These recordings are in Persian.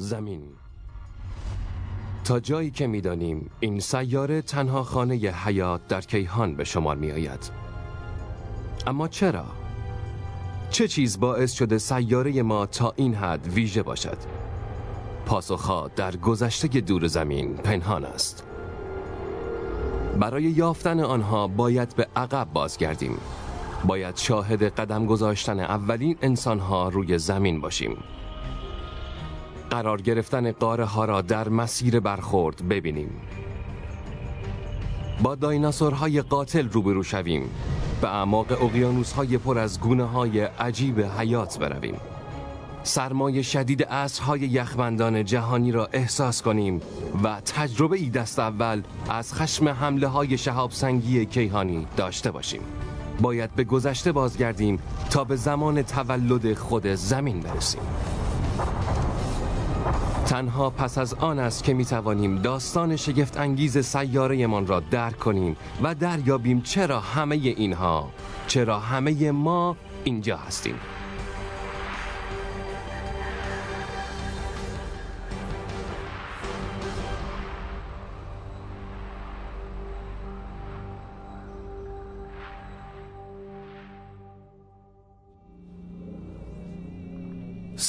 زمین تا جایی که می‌دانیم این سیاره تنها خانه حیات در کیهان به شمار می آید. اما چرا؟ چه چیز باعث شده سیاره ما تا این حد ویژه باشد؟ پاسخها در گذشته دور زمین پنهان است. برای یافتن آنها باید به عقب بازگردیم. باید شاهد قدم گذاشتن اولین انسانها روی زمین باشیم. قرار گرفتن قاره ها را در مسیر برخورد ببینیم. با دایناسورهای قاتل روبرو شویم به اعماق اقیانوس های پر از گونه های عجیب حیات برویم. سرمایه شدید های یخبندان جهانی را احساس کنیم و تجربه ای دست اول از خشم حمله های شهاب سنگی کیهانی داشته باشیم. باید به گذشته بازگردیم تا به زمان تولد خود زمین برسیم. تنها پس از آن است که می توانیم داستان شگفت انگیز سیاره من را درک کنیم و دریابیم چرا همه اینها چرا همه ما اینجا هستیم.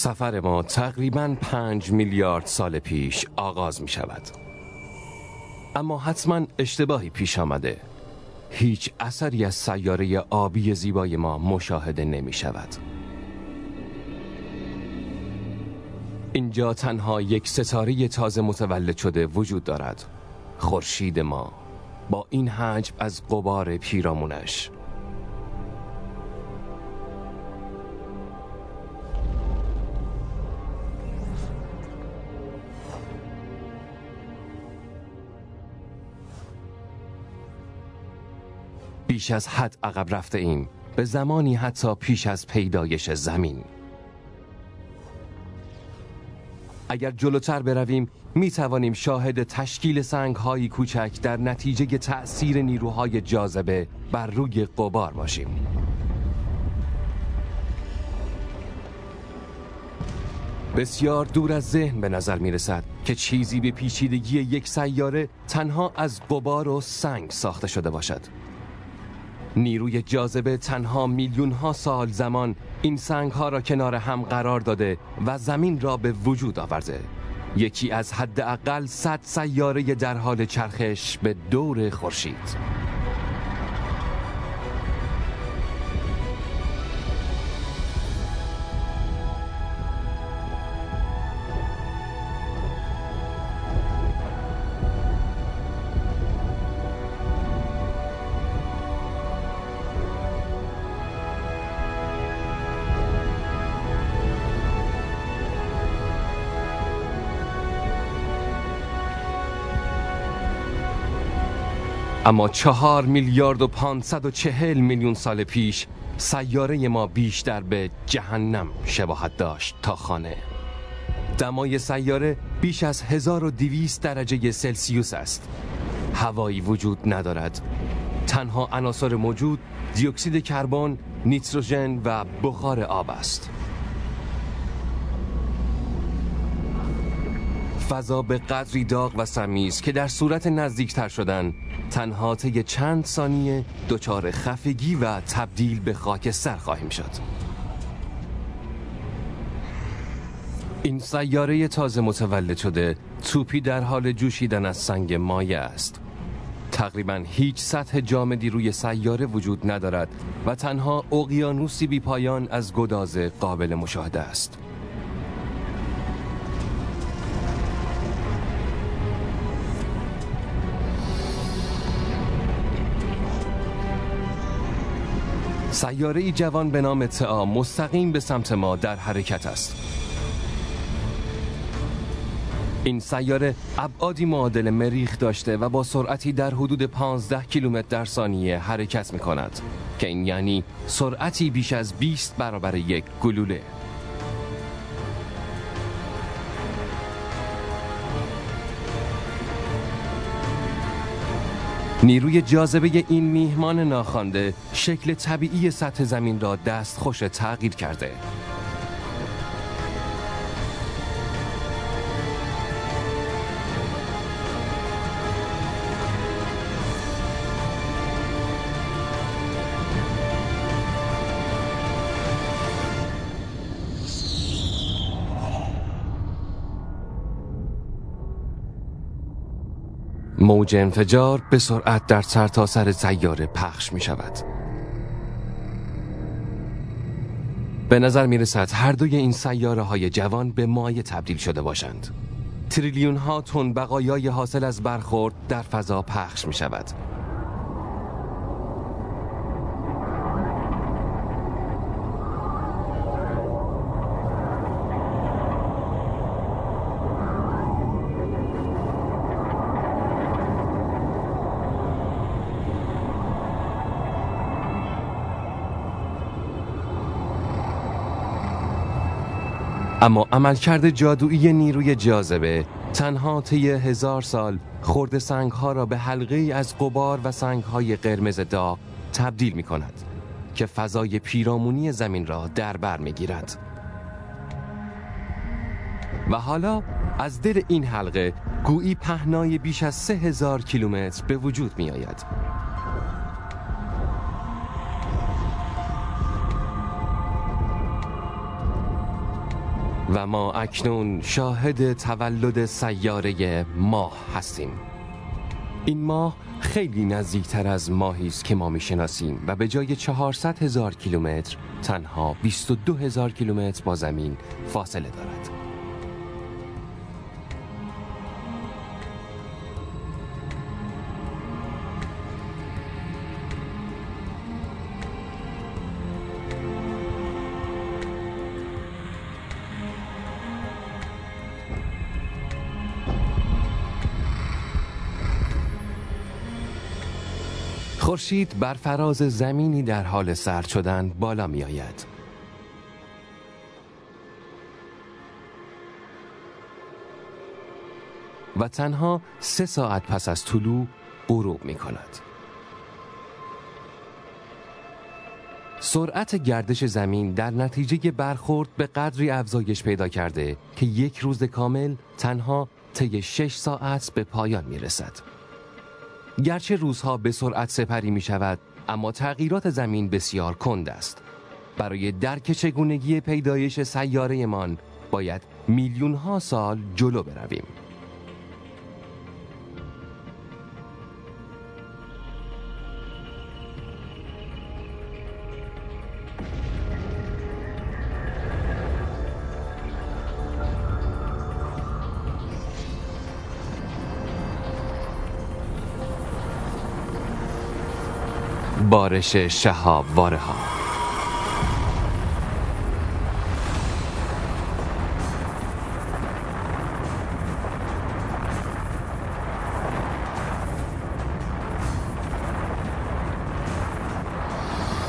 سفر ما تقریبا پنج میلیارد سال پیش آغاز می شود. اما حتما اشتباهی پیش آمده. هیچ اثری از سیاره آبی زیبای ما مشاهده نمی شود. اینجا تنها یک ستاره تازه متولد شده وجود دارد. خورشید ما با این حجم از قبار پیرامونش. بیش از حد عقب رفته ایم. به زمانی حتی پیش از پیدایش زمین. اگر جلوتر برویم می توانیم شاهد تشکیل سنگ های کوچک در نتیجه تأثیر نیروهای جاذبه بر روی قبار باشیم. بسیار دور از ذهن به نظر می رسد که چیزی به پیچیدگی یک سیاره تنها از قبار و سنگ ساخته شده باشد. نیروی جاذبه تنها میلیون ها سال زمان این سنگ ها را کنار هم قرار داده و زمین را به وجود آورده. یکی از حداقل صد سیاره در حال چرخش به دور خورشید. اما چهار میلیارد و پانصد و چهل میلیون سال پیش سیاره ما بیشتر به جهنم شباهت داشت تا خانه. دمای سیاره بیش از 1200 درجه سلسیوس است. هوایی وجود ندارد. تنها عناصر موجود دیوکسید کربن، نیتروژن و بخار آب است. فضا به قدری داغ و سمیز که در صورت نزدیکتر شدن تنها طی چند ثانیه دچار خفگی و تبدیل به خاکستر خواهیم شد. این سیاره تازه متولد شده توپی در حال جوشیدن از سنگ مایه است. تقریبا هیچ سطح جامدی روی سیاره وجود ندارد و تنها اقیانوسی بی پایان از گداز قابل مشاهده است. سیاره جوان به نام تا مستقیم به سمت ما در حرکت است. این سیاره ابعادی معادل مریخ داشته و با سرعتی در حدود 15 کیلومتر در ثانیه حرکت می کند که این یعنی سرعتی بیش از 20 برابر یک گلوله. نیروی جاذبه این میهمان ناخوانده شکل طبیعی سطح زمین را دست خوش تغییر کرده. موج انفجار به سرعت در سرتاسر سر سیاره پخش می شود. به نظر می رسد هر دوی این سیاره های جوان به مایه تبدیل شده باشند. تریلیون ها تن بقایای حاصل از برخورد در فضا پخش می شود. اما عملکرد جادویی نیروی جاذبه تنها طی هزار سال خورد سنگ ها را به حلقه از قبار و سنگ های قرمز داغ تبدیل می کند که فضای پیرامونی زمین را در بر می گیرد. و حالا از دل این حلقه گویی پهنای بیش از سه هزار کیلومتر به وجود می آید. و ما اکنون شاهد تولد سیاره ماه هستیم. این ماه خیلی نزدیکتر از ماهی است که ما می‌شناسیم و به جای 400 هزار کیلومتر تنها 22 هزار کیلومتر با زمین فاصله دارد. خورشید بر فراز زمینی در حال سرد شدن بالا می آید. و تنها سه ساعت پس از طلوع غروب می کند. سرعت گردش زمین در نتیجه برخورد به قدری افزایش پیدا کرده که یک روز کامل تنها طی شش ساعت به پایان می رسد. گرچه روزها به سرعت سپری می شود اما تغییرات زمین بسیار کند است. برای درک چگونگی پیدایش سیاره باید میلیون ها سال جلو برویم. بارش شهاب واره ها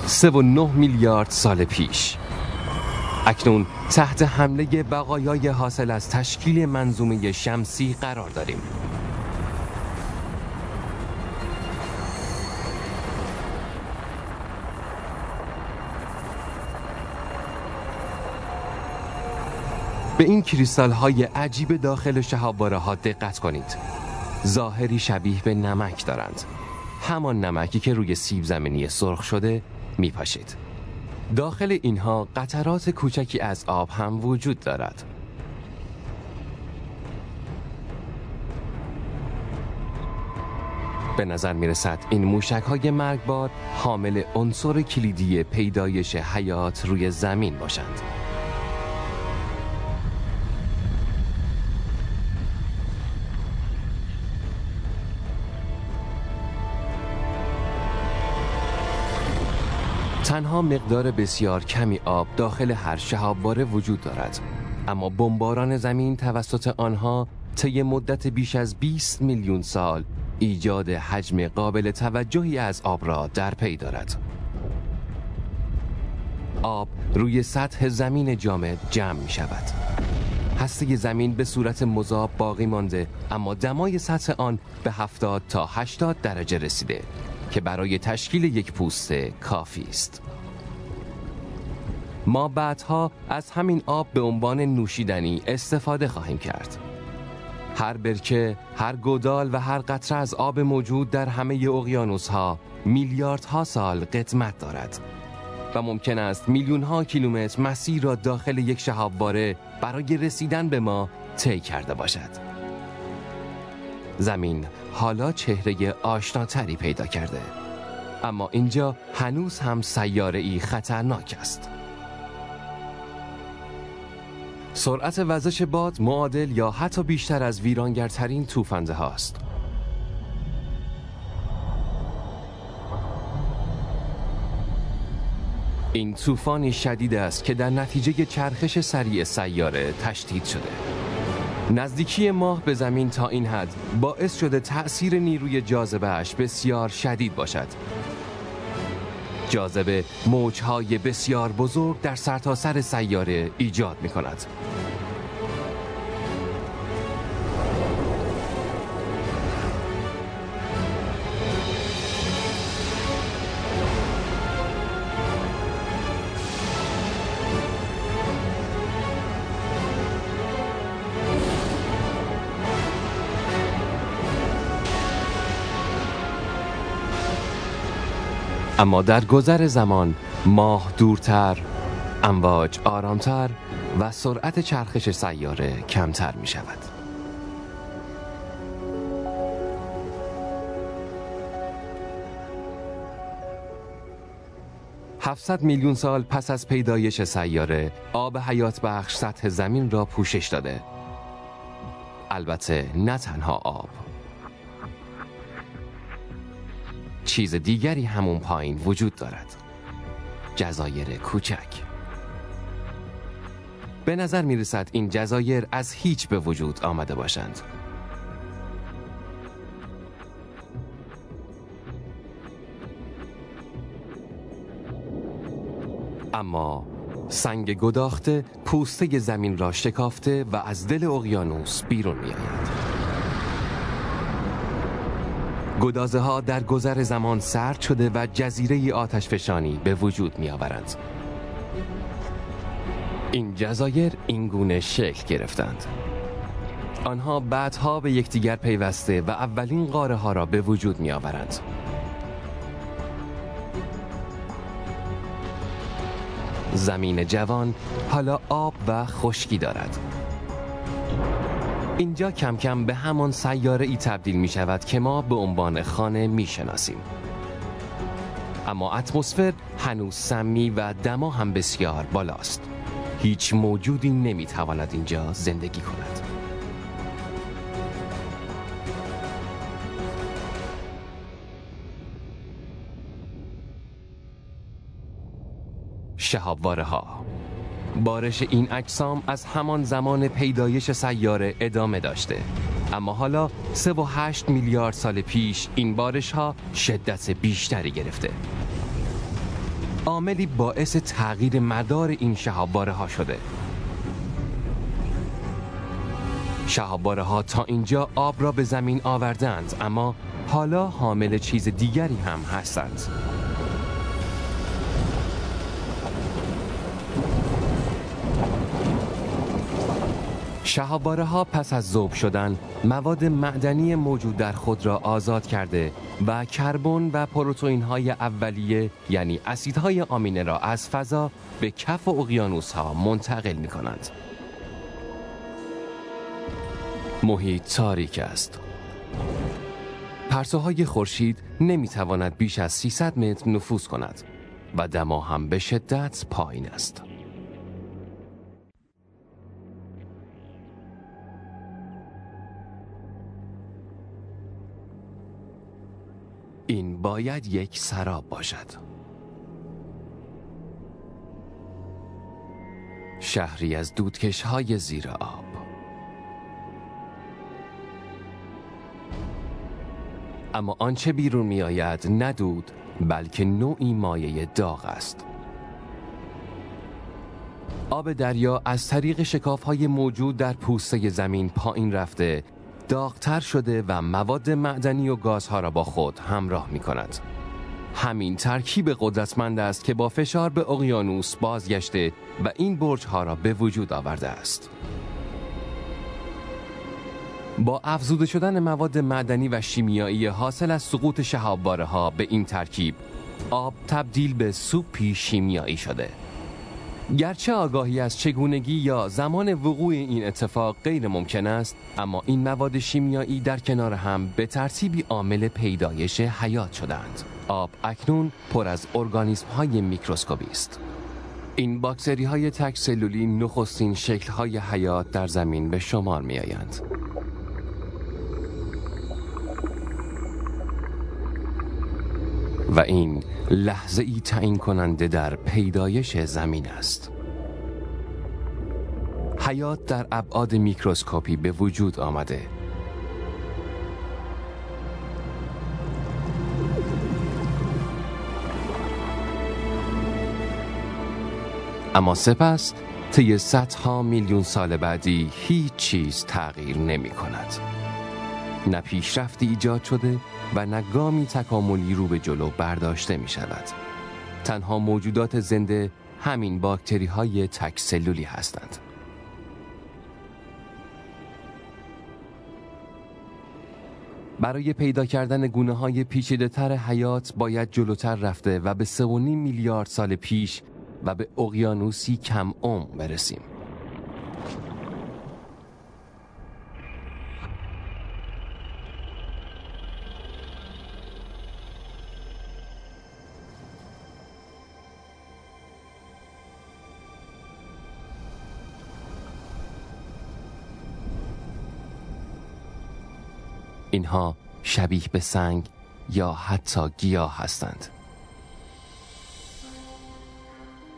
سه و نه میلیارد سال پیش. اکنون تحت حمله بقایای حاصل از تشکیل منظومه شمسی قرار داریم. به این کریستال های عجیب داخل شهاباره ها دقت کنید. ظاهری شبیه به نمک دارند. همان نمکی که روی سیب زمینی سرخ شده میپاشید. داخل اینها قطرات کوچکی از آب هم وجود دارد. به نظر می رسد این موشک های مرگبار حامل عنصر کلیدی پیدایش حیات روی زمین باشند. تنها مقدار بسیار کمی آب داخل هر شهاباره وجود دارد. اما بمباران زمین توسط آنها طی مدت بیش از 20 میلیون سال ایجاد حجم قابل توجهی از آب را در پی دارد. آب روی سطح زمین جامد جمع می شود. هسته زمین به صورت مذاب باقی مانده اما دمای سطح آن به 70 تا 80 درجه رسیده که برای تشکیل یک پوسته کافی است. ما بعدها از همین آب به عنوان نوشیدنی استفاده خواهیم کرد. هر برکه، هر گودال و هر قطره از آب موجود در همه اقیانوس ها میلیاردها سال قدمت دارد و ممکن است میلیون ها کیلومتر مسیر را داخل یک شهابواره برای رسیدن به ما طی کرده باشد. زمین حالا چهره آشناتری پیدا کرده اما اینجا هنوز هم سیاره ای خطرناک است. سرعت وزش باد معادل یا حتی بیشتر از ویرانگرترین توفنده هاست. این طوفانی شدید است که در نتیجه چرخش سریع سیاره تشدید شده. نزدیکی ماه به زمین تا این حد باعث شده تأثیر نیروی جاذبهش بسیار شدید باشد. جاذبه موجهای بسیار بزرگ در سرتاسر سر سیاره ایجاد می کند اما در گذر زمان ماه دورتر امواج آرامتر و سرعت چرخش سیاره کمتر می شود. 700 میلیون سال پس از پیدایش سیاره آب حیات بخش سطح زمین را پوشش داده. البته نه تنها آب. چیز دیگری همون پایین وجود دارد. جزایر کوچک. به نظر می رسد این جزایر از هیچ به وجود آمده باشند. اما سنگ گداخته پوسته زمین را شکافته و از دل اقیانوس بیرون می آید. گدازه ها در گذر زمان سرد شده و جزیره آتش فشانی به وجود می آورند. این جزایر این گونه شکل گرفتند. آنها بعدها به یکدیگر پیوسته و اولین قاره ها را به وجود می آورند. زمین جوان حالا آب و خشکی دارد. اینجا کم کم به همان سیاره ای تبدیل می شود که ما به عنوان خانه می شناسیم. اما اتمسفر هنوز سمی و دما هم بسیار بالاست. هیچ موجودی نمی تواند اینجا زندگی کند. شهابواره ها بارش این اجسام از همان زمان پیدایش سیاره ادامه داشته. اما حالا سه و هشت میلیارد سال پیش این بارش ها شدت بیشتری گرفته. عاملی باعث تغییر مدار این شهاباره ها شده. شهاباره ها تا اینجا آب را به زمین آوردند اما حالا حامل چیز دیگری هم هستند. شهاباره ها پس از ذوب شدن مواد معدنی موجود در خود را آزاد کرده و کربن و پروتئین های اولیه یعنی اسیدهای آمینه را از فضا به کف اقیانوس ها منتقل می کنند. محیط تاریک است. پرسوهای خورشید نمی تواند بیش از 300 متر نفوذ کند و دما هم به شدت پایین است. این باید یک سراب باشد. شهری از دودکش های زیر آب. اما آنچه بیرون می آید ندود بلکه نوعی مایه داغ است. آب دریا از طریق شکاف های موجود در پوسته زمین پایین رفته داغتر شده و مواد معدنی و گازها را با خود همراه می کند. همین ترکیب قدرتمند است که با فشار به اقیانوس بازگشته و این برج ها را به وجود آورده است. با افزوده شدن مواد معدنی و شیمیایی حاصل از سقوط شهابواره ها به این ترکیب آب تبدیل به سوپی شیمیایی شده گرچه آگاهی از چگونگی یا زمان وقوع این اتفاق غیر ممکن است اما این مواد شیمیایی در کنار هم به ترتیبی عامل پیدایش حیات شدند آب اکنون پر از ارگانیسم های میکروسکوپی است این باکتری های تک سلولی نخستین شکل های حیات در زمین به شمار می آیند. و این لحظه ای تعیین کننده در پیدایش زمین است. حیات در ابعاد میکروسکوپی به وجود آمده. اما سپس طی صدها میلیون سال بعدی هیچ چیز تغییر نمی کند. نه پیشرفتی ایجاد شده و نه گامی تکاملی رو به جلو برداشته می شود. تنها موجودات زنده همین باکتری های تک سلولی هستند. برای پیدا کردن گونه های پیچیده تر حیات باید جلوتر رفته و به 3.5 میلیارد سال پیش و به اقیانوسی کم عمق برسیم. اینها شبیه به سنگ یا حتی گیاه هستند.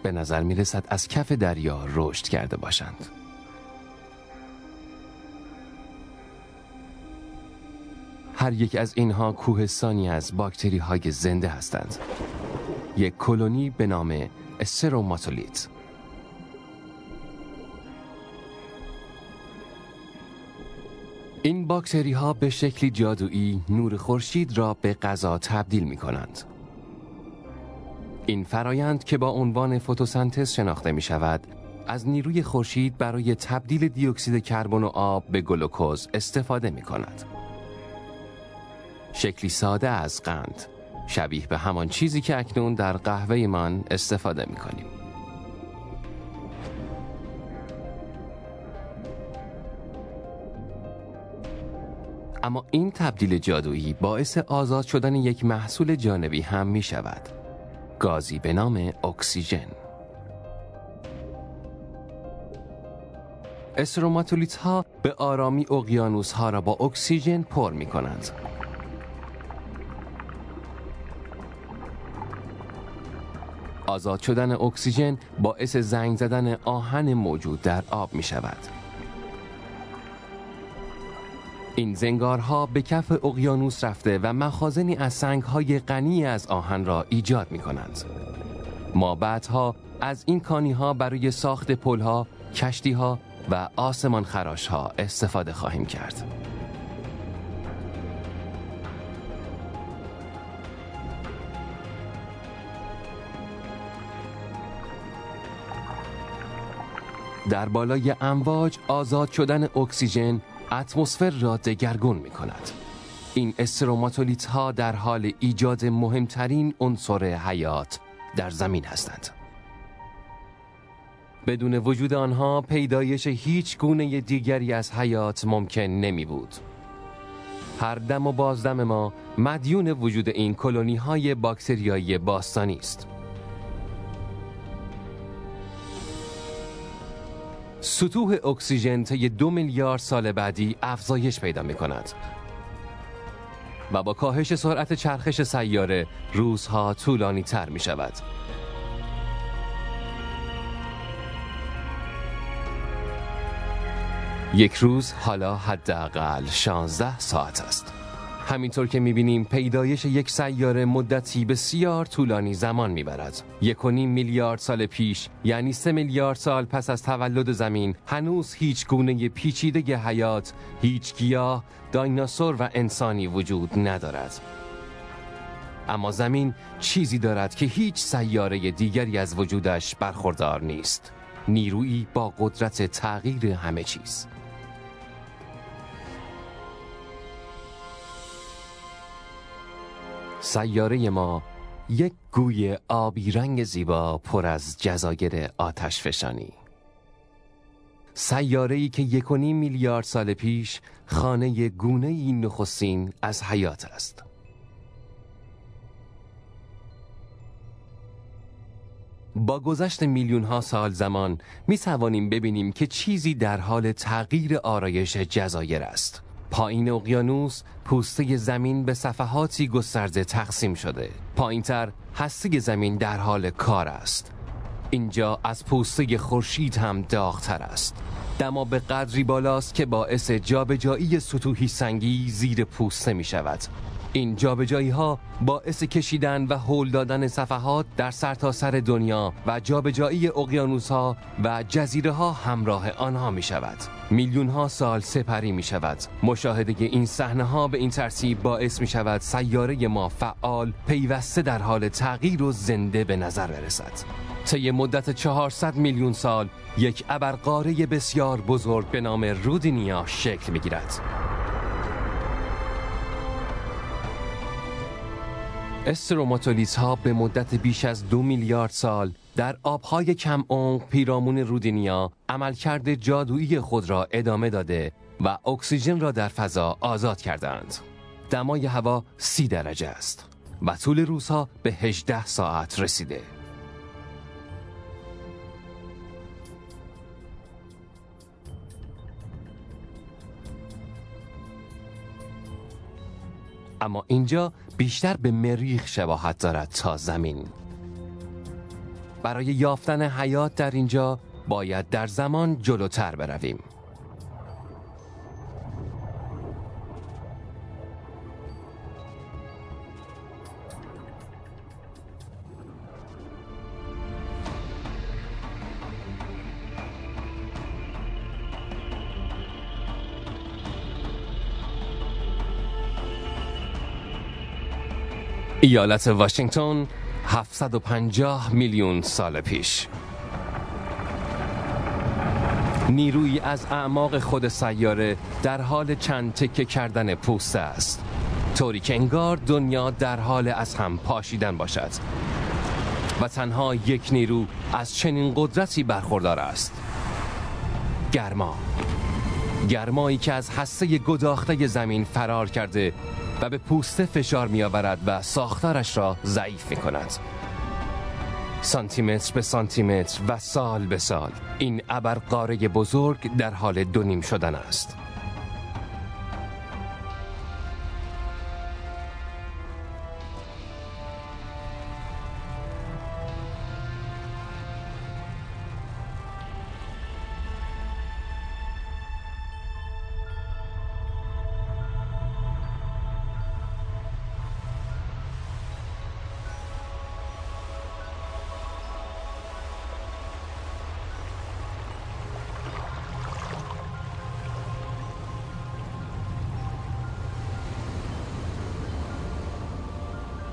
به نظر می رسد از کف دریا رشد کرده باشند. هر یک از اینها کوهستانی از باکتری های زنده هستند. یک کلونی به نام استروماتولیت این باکتری ها به شکلی جادویی نور خورشید را به غذا تبدیل می کنند. این فرایند که با عنوان فتوسنتز شناخته می شود از نیروی خورشید برای تبدیل دیوکسید کربن و آب به گلوکوز استفاده می کند. شکلی ساده از قند شبیه به همان چیزی که اکنون در قهوه من استفاده می کنیم. اما این تبدیل جادویی باعث آزاد شدن یک محصول جانبی هم می شود. گازی به نام اکسیژن. استروماتولیت ها به آرامی اقیانوس ها را با اکسیژن پر می کنند. آزاد شدن اکسیژن باعث زنگ زدن آهن موجود در آب می شود. این زنگارها به کف اقیانوس رفته و مخازنی از سنگهای غنی از آهن را ایجاد می کنند. ما بعدها از این کانی ها برای ساخت پلها، کشتی ها و آسمان خراش ها استفاده خواهیم کرد. در بالای امواج آزاد شدن اکسیژن اتمسفر را دگرگون می کند. این استروماتولیت ها در حال ایجاد مهمترین عنصر حیات در زمین هستند. بدون وجود آنها پیدایش هیچ گونه دیگری از حیات ممکن نمی بود. هر دم و بازدم ما مدیون وجود این کلونی های باکتریایی باستانی است. سطوح اکسیژن طی دو میلیارد سال بعدی افزایش پیدا می کند و با کاهش سرعت چرخش سیاره روزها طولانی تر می شود. یک روز حالا حداقل 16 ساعت است. همینطور که می‌بینیم پیدایش یک سیاره مدتی بسیار طولانی زمان می‌برد. یک و نیم میلیارد سال پیش یعنی سه میلیارد سال پس از تولد زمین هنوز هیچ گونه پیچیده حیات، هیچ گیاه، دایناسور و انسانی وجود ندارد. اما زمین چیزی دارد که هیچ سیاره دیگری از وجودش برخوردار نیست. نیرویی با قدرت تغییر همه چیز. سیاره ما یک گوی آبی رنگ زیبا پر از جزایر آتش فشانی. سیاره ای که یک میلیارد سال پیش خانه گونه این نخستین از حیات است. با گذشت میلیون ها سال زمان می توانیم ببینیم که چیزی در حال تغییر آرایش جزایر است. پایین اقیانوس پوسته زمین به صفحاتی گسترده تقسیم شده. پایینتر هسته زمین در حال کار است. اینجا از پوسته خورشید هم داغتر است. دما به قدری بالاست که باعث جابجایی سطوحی سنگی زیر پوسته می شود این جابجایی ها باعث کشیدن و هول دادن صفحات در سرتاسر سر دنیا و جابجایی اقیانوس ها و جزیره ها همراه آنها می شود میلیون ها سال سپری می شود مشاهده این صحنه ها به این ترتیب باعث می شود سیاره ما فعال پیوسته در حال تغییر و زنده به نظر برسد. طی مدت 400 میلیون سال یک ابرقاره بسیار بزرگ به نام رودینیا شکل می گیرد استروماتولیت ها به مدت بیش از دو میلیارد سال در آبهای کم عمق پیرامون رودینیا عملکرد جادویی خود را ادامه داده و اکسیژن را در فضا آزاد کردند. دمای هوا سی درجه است و طول روزها به 18 ساعت رسیده. اما اینجا بیشتر به مریخ شباهت دارد تا زمین. برای یافتن حیات در اینجا باید در زمان جلوتر برویم. ایالت واشنگتن 750 میلیون سال پیش. نیروی از اعماق خود سیاره در حال چند تکه کردن پوسته است. طوری که انگار دنیا در حال از هم پاشیدن باشد. و تنها یک نیرو از چنین قدرتی برخوردار است. گرما. گرمایی که از حسه گداخته زمین فرار کرده و به پوسته فشار می آورد و ساختارش را ضعیف می کند سانتیمتر به سانتیمتر و سال به سال. این ابرقاره بزرگ در حال دونیم شدن است.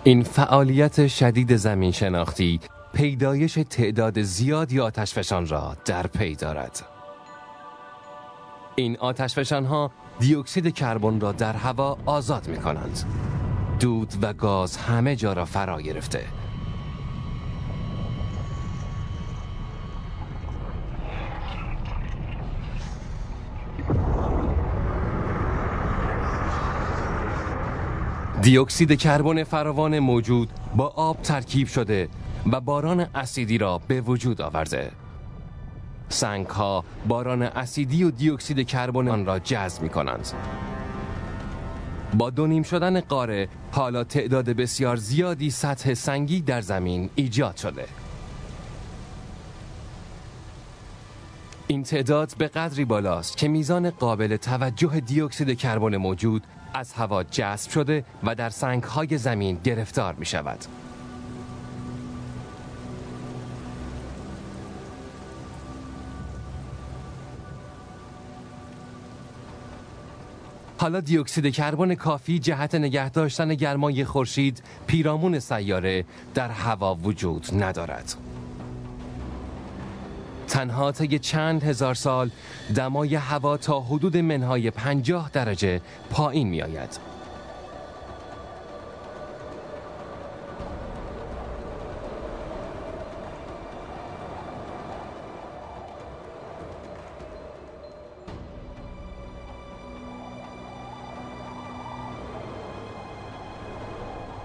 این فعالیت شدید زمین شناختی پیدایش تعداد زیادی آتشفشان را در پی دارد. این آتشفشان ها دیوکسید کربن را در هوا آزاد می کنند. دود و گاز همه جا را فرا گرفته دیوکسید کربن فراوان موجود با آب ترکیب شده و باران اسیدی را به وجود آورده. سنگ ها باران اسیدی و دیوکسید کربن آن را جذب می کنند با دونیم شدن قاره حالا تعداد بسیار زیادی سطح سنگی در زمین ایجاد شده. این تعداد به قدری بالاست که میزان قابل توجه دیوکسید کربن موجود از هوا جذب شده و در سنگ های زمین گرفتار می شود. حالا دیوکسید کربن کافی جهت نگه داشتن گرمای خورشید پیرامون سیاره در هوا وجود ندارد. تنها طی چند هزار سال دمای هوا تا حدود منهای 50 درجه پایین می آید.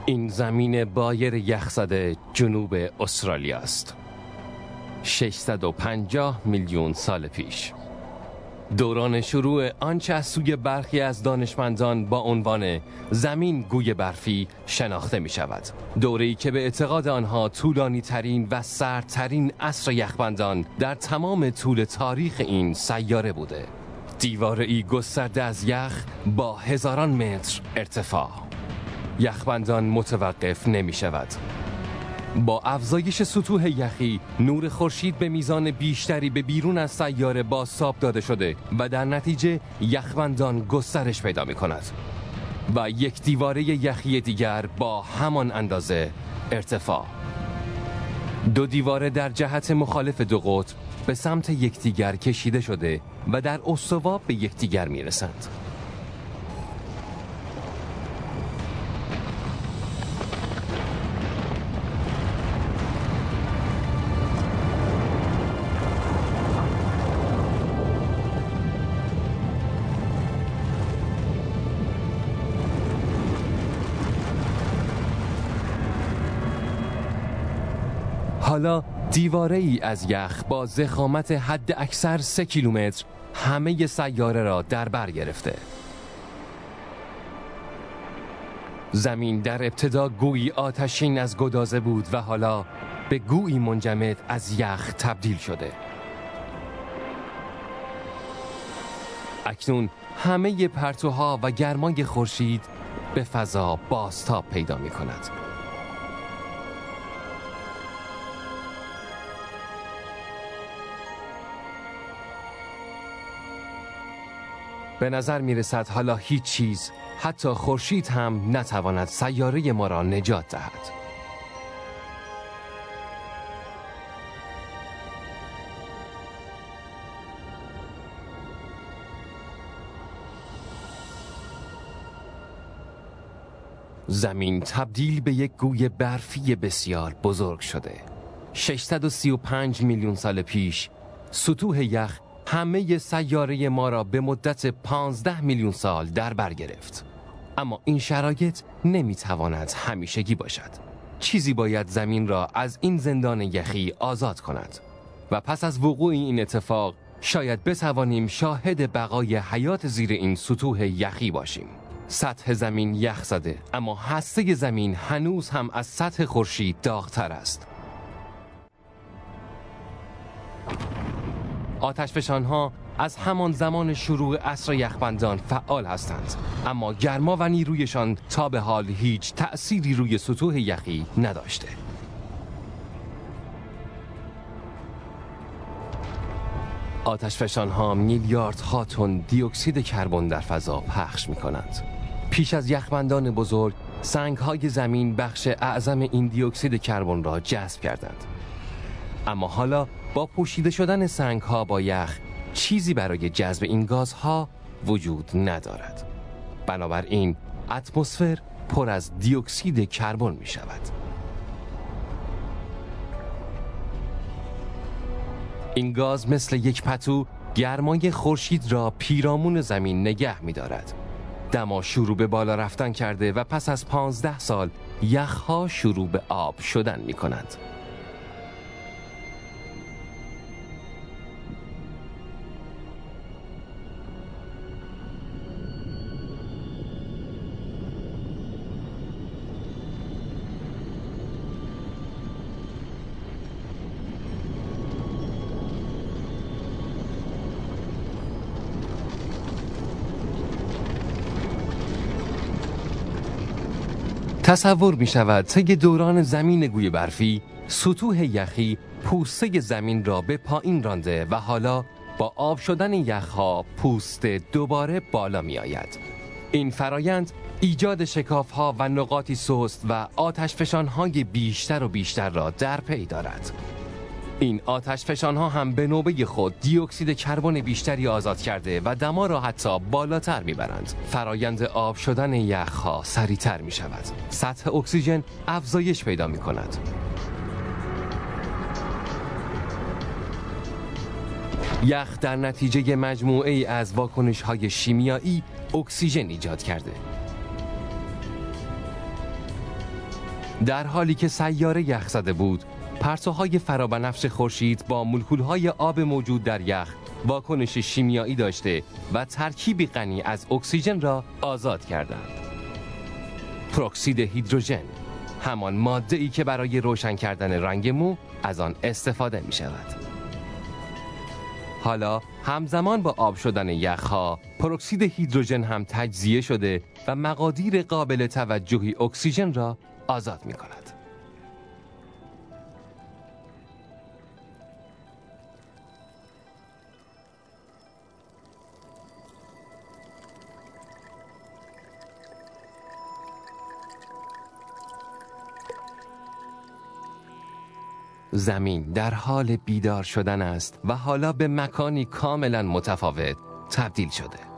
این زمین بایر یخزده جنوب استرالیا است. 650 میلیون سال پیش. دوران شروع آنچه از سوی برخی از دانشمندان با عنوان زمین گوی برفی شناخته می شود دوره‌ای که به اعتقاد آنها طولانی ترین و سردترین عصر یخبندان در تمام طول تاریخ این سیاره بوده. دیواره گسترده از یخ با هزاران متر ارتفاع. یخبندان متوقف نمی شود با افزایش سطوح یخی نور خورشید به میزان بیشتری به بیرون از سیاره ساب داده شده و در نتیجه یخبندان گسترش پیدا می کند و یک دیواره یخی دیگر با همان اندازه ارتفاع دو دیواره در جهت مخالف دو قطب به سمت یکدیگر کشیده شده و در استوا به یکدیگر می‌رسند. حالا دیواره ای از یخ با زخامت حد اکثر سه کیلومتر همه سیاره را در بر گرفته. زمین در ابتدا گویی آتشین از گدازه بود و حالا به گویی منجمد از یخ تبدیل شده. اکنون همه پرتوها و گرمای خورشید به فضا باستاب پیدا می کند به نظر می رسد حالا هیچ چیز حتی خورشید هم نتواند سیاره ما را نجات دهد. زمین تبدیل به یک گوی برفی بسیار بزرگ شده. 635 میلیون سال پیش سطوح یخ همه سیاره ما را به مدت 15 میلیون سال در بر گرفت. اما این شرایط نمی‌تواند همیشگی باشد. چیزی باید زمین را از این زندان یخی آزاد کند. و پس از وقوع این اتفاق شاید بتوانیم شاهد بقای حیات زیر این سطوح یخی باشیم. سطح زمین یخ زده اما هسته زمین هنوز هم از سطح خورشید داغتر است. آتشفشان ها از همان زمان شروع عصر یخبندان فعال هستند. اما گرما و نیرویشان تا به حال هیچ تأثیری روی سطوح یخی نداشته. آتشفشان ها میلیارد تن دیوکسید کربن در فضا پخش می کنند. پیش از یخبندان بزرگ سنگ های زمین بخش اعظم این دیوکسید کربن را جذب کردند. اما حالا با پوشیده شدن سنگ ها با یخ چیزی برای جذب این گازها وجود ندارد. بنابراین اتمسفر پر از دیوکسید کربن می شود این گاز مثل یک پتو گرمای خورشید را پیرامون زمین نگه می دارد دما شروع به بالا رفتن کرده و پس از پانزده سال یخها شروع به آب شدن می کند تصور می شود طی دوران زمین گوی برفی سطوح یخی پوسته زمین را به پایین رانده و حالا با آب شدن یخها پوست دوباره بالا می آید. این فرایند ایجاد شکاف ها و نقاطی سست و آتش فشان های بیشتر و بیشتر را در پی دارد. این آتش فشان ها هم به نوبه خود دیوکسید کربن بیشتری آزاد کرده و دما را حتی بالاتر می‌برند. فرایند آب شدن یخ ها سریعتر می شود. سطح اکسیژن افزایش پیدا می کند. یخ در نتیجه مجموعه ای از واکنش های شیمیایی اکسیژن ایجاد کرده در حالی که سیاره یخ زده بود پرتوهای فرابنفش خورشید با مولکولهای آب موجود در یخ واکنش شیمیایی داشته و ترکیبی غنی از اکسیژن را آزاد کردند. پروکسید هیدروژن همان ماده ای که برای روشن کردن رنگ مو از آن استفاده می شود. حالا همزمان با آب شدن یخها پروکسید هیدروژن هم تجزیه شده و مقادیر قابل توجهی اکسیژن را آزاد می کند. زمین در حال بیدار شدن است و حالا به مکانی کاملا متفاوت تبدیل شده.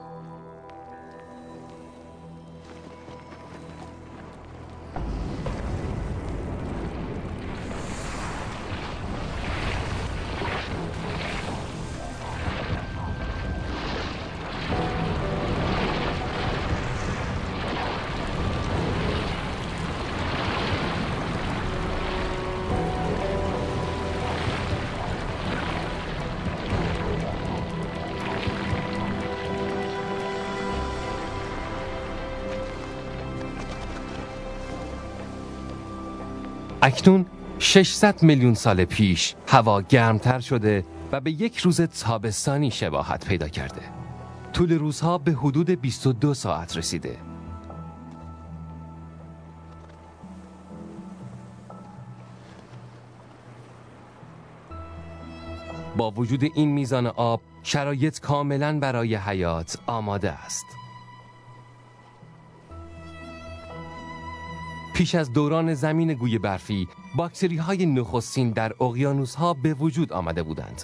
اکنون 600 میلیون سال پیش هوا گرمتر شده و به یک روز تابستانی شباهت پیدا کرده. طول روزها به حدود 22 ساعت رسیده. با وجود این میزان آب شرایط کاملا برای حیات آماده است. پیش از دوران زمین گوی برفی باکتری های نخستین در اقیانوس ها به وجود آمده بودند.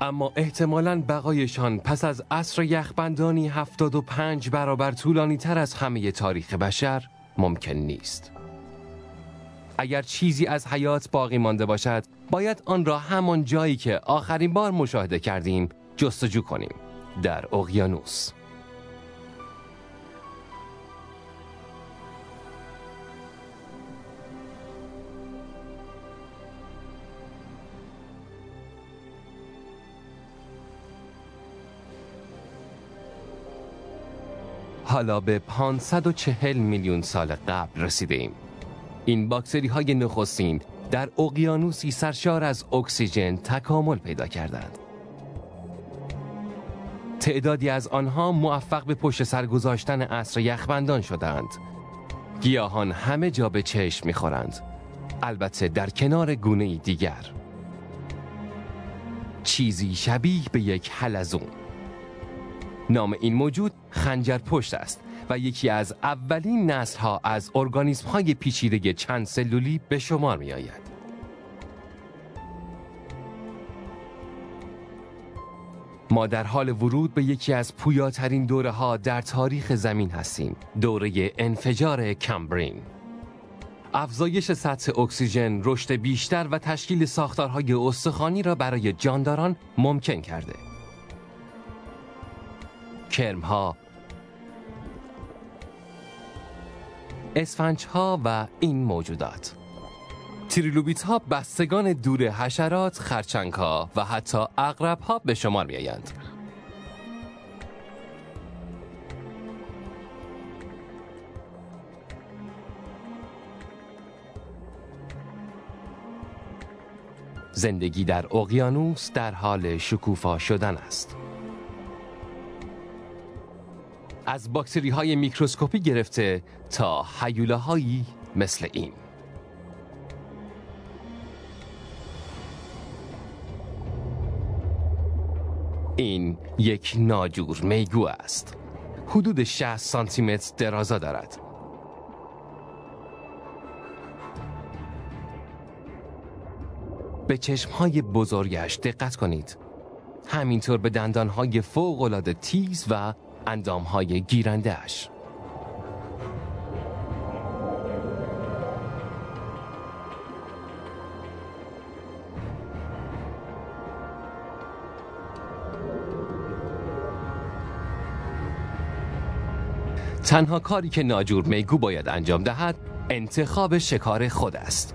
اما احتمالاً بقایشان پس از عصر یخبندانی 75 برابر طولانی تر از همه تاریخ بشر ممکن نیست. اگر چیزی از حیات باقی مانده باشد باید آن را همان جایی که آخرین بار مشاهده کردیم جستجو کنیم در اقیانوس. حالا به 540 میلیون سال قبل رسیده ایم. این باکتری های نخستین در اقیانوسی سرشار از اکسیژن تکامل پیدا کردند. تعدادی از آنها موفق به پشت سر گذاشتن عصر یخبندان شدند. گیاهان همه جا به چشم می‌خورند. البته در کنار گونه دیگر. چیزی شبیه به یک حلزون. نام این موجود خنجر پشت است و یکی از اولین نسل ها از ارگانیسم های پیچیده چند سلولی به شمار می آید. ما در حال ورود به یکی از پویاترین دوره ها در تاریخ زمین هستیم دوره انفجار کمبرین افزایش سطح اکسیژن رشد بیشتر و تشکیل ساختارهای استخوانی را برای جانداران ممکن کرده کرمها اسفنج ها و این موجودات تریلوبیت ها بستگان دور حشرات، خرچنگ ها و حتی اغرب ها به شمار می آیند. زندگی در اقیانوس در حال شکوفا شدن است. از باکتری های میکروسکوپی گرفته تا حیوله هایی مثل این. این یک ناجور میگو است. حدود 60 سانتی متر درازا دارد. به چشم های بزرگش دقت کنید. همینطور به دندان های فوق العاده تیز و اندام های گیرندهش تنها کاری که ناجور میگو باید انجام دهد انتخاب شکار خود است.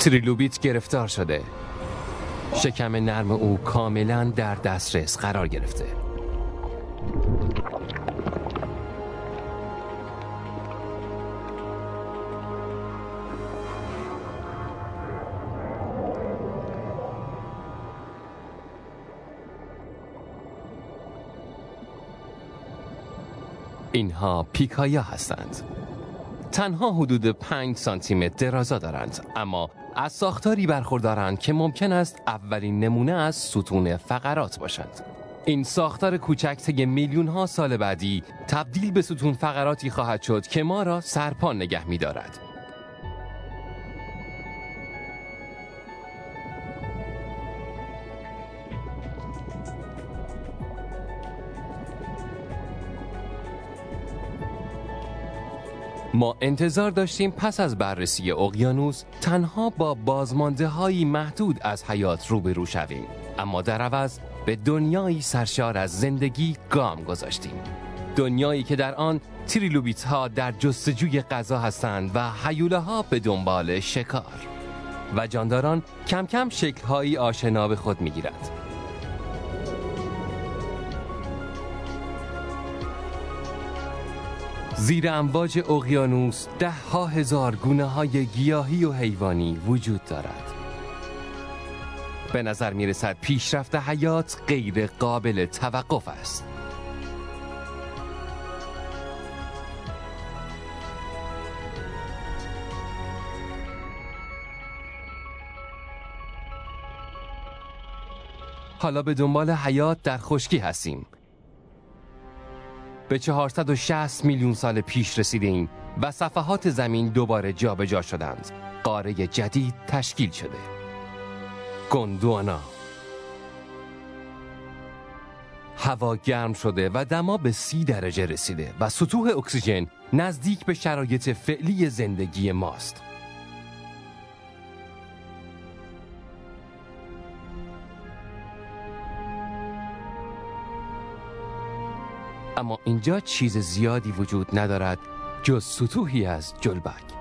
تریلوبیت گرفتار شده. شکم نرم او کاملا در دسترس قرار گرفته. اینها پیکایا هستند. تنها حدود 5 سانتی متر درازا دارند اما از ساختاری برخوردارند که ممکن است اولین نمونه از ستون فقرات باشند این ساختار کوچک طی میلیون ها سال بعدی تبدیل به ستون فقراتی خواهد شد که ما را سرپان نگه می دارد. ما انتظار داشتیم پس از بررسی اقیانوس تنها با بازمانده هایی محدود از حیات روبرو شویم. اما در عوض به دنیایی سرشار از زندگی گام گذاشتیم. دنیایی که در آن تریلوبیت ها در جستجوی غذا هستند و حیوله ها به دنبال شکار. و جانداران کم کم شکلهایی آشنا به خود می‌گیرد زیر امواج اقیانوس ده ها هزار گونه های گیاهی و حیوانی وجود دارد. به نظر می رسد پیشرفت حیات غیر قابل توقف است. حالا به دنبال حیات در خشکی هستیم. به 460 میلیون سال پیش رسیدیم و صفحات زمین دوباره جابجا جا شدند. قاره جدید تشکیل شده. گندوانا هوا گرم شده و دما به سی درجه رسیده و سطوح اکسیژن نزدیک به شرایط فعلی زندگی ماست. اما اینجا چیز زیادی وجود ندارد جز سطوحی از جلبک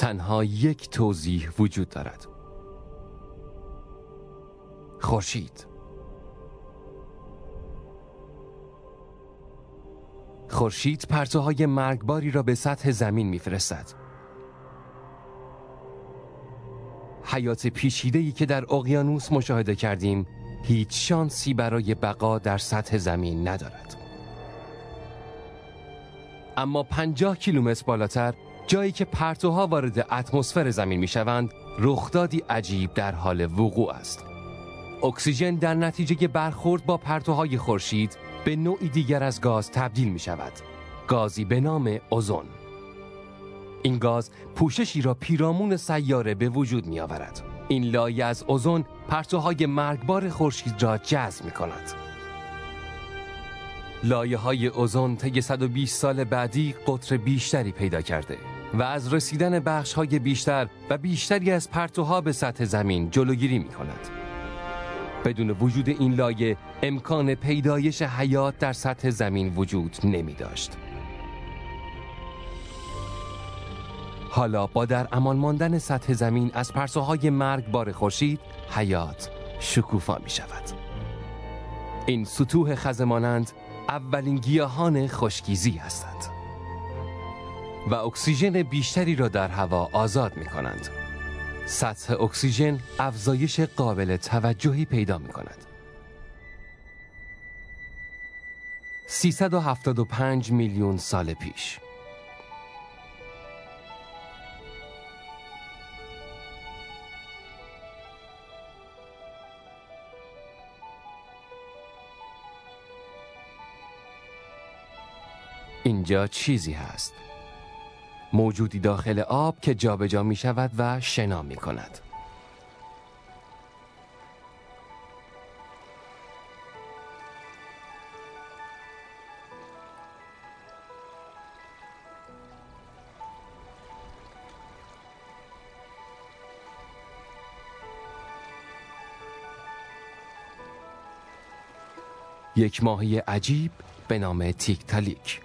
تنها یک توضیح وجود دارد. خورشید. خورشید پرتوهای مرگباری را به سطح زمین میفرستد. حیات پیچیده‌ای که در اقیانوس مشاهده کردیم هیچ شانسی برای بقا در سطح زمین ندارد. اما پنجاه کیلومتر بالاتر جایی که پرتوها وارد اتمسفر زمین می‌شوند رخدادی عجیب در حال وقوع است. اکسیژن در نتیجه برخورد با پرتوهای خورشید به نوعی دیگر از گاز تبدیل می شود گازی به نام اوزون. این گاز پوششی را پیرامون سیاره به وجود می آورد. این لایه از اوزون پرتوهای مرگبار خورشید را جذب می کند. لایه های اوزون طی 120 سال بعدی قطر بیشتری پیدا کرده و از رسیدن بخش های بیشتر و بیشتری از پرتوها به سطح زمین جلوگیری می کند. بدون وجود این لایه امکان پیدایش حیات در سطح زمین وجود نمی داشت. حالا با در امان ماندن سطح زمین از پرسوهای مرگ بار خورشید حیات شکوفا می شود. این سطوح خزمانند اولین گیاهان خشکیزی هستند و اکسیژن بیشتری را در هوا آزاد می کنند. سطح اکسیژن افزایش قابل توجهی پیدا می کند. 375 میلیون سال پیش. اینجا چیزی هست. موجودی داخل آب که جابجا جا می شود و شنا می کند. یک ماهی عجیب به نام تیک تالیک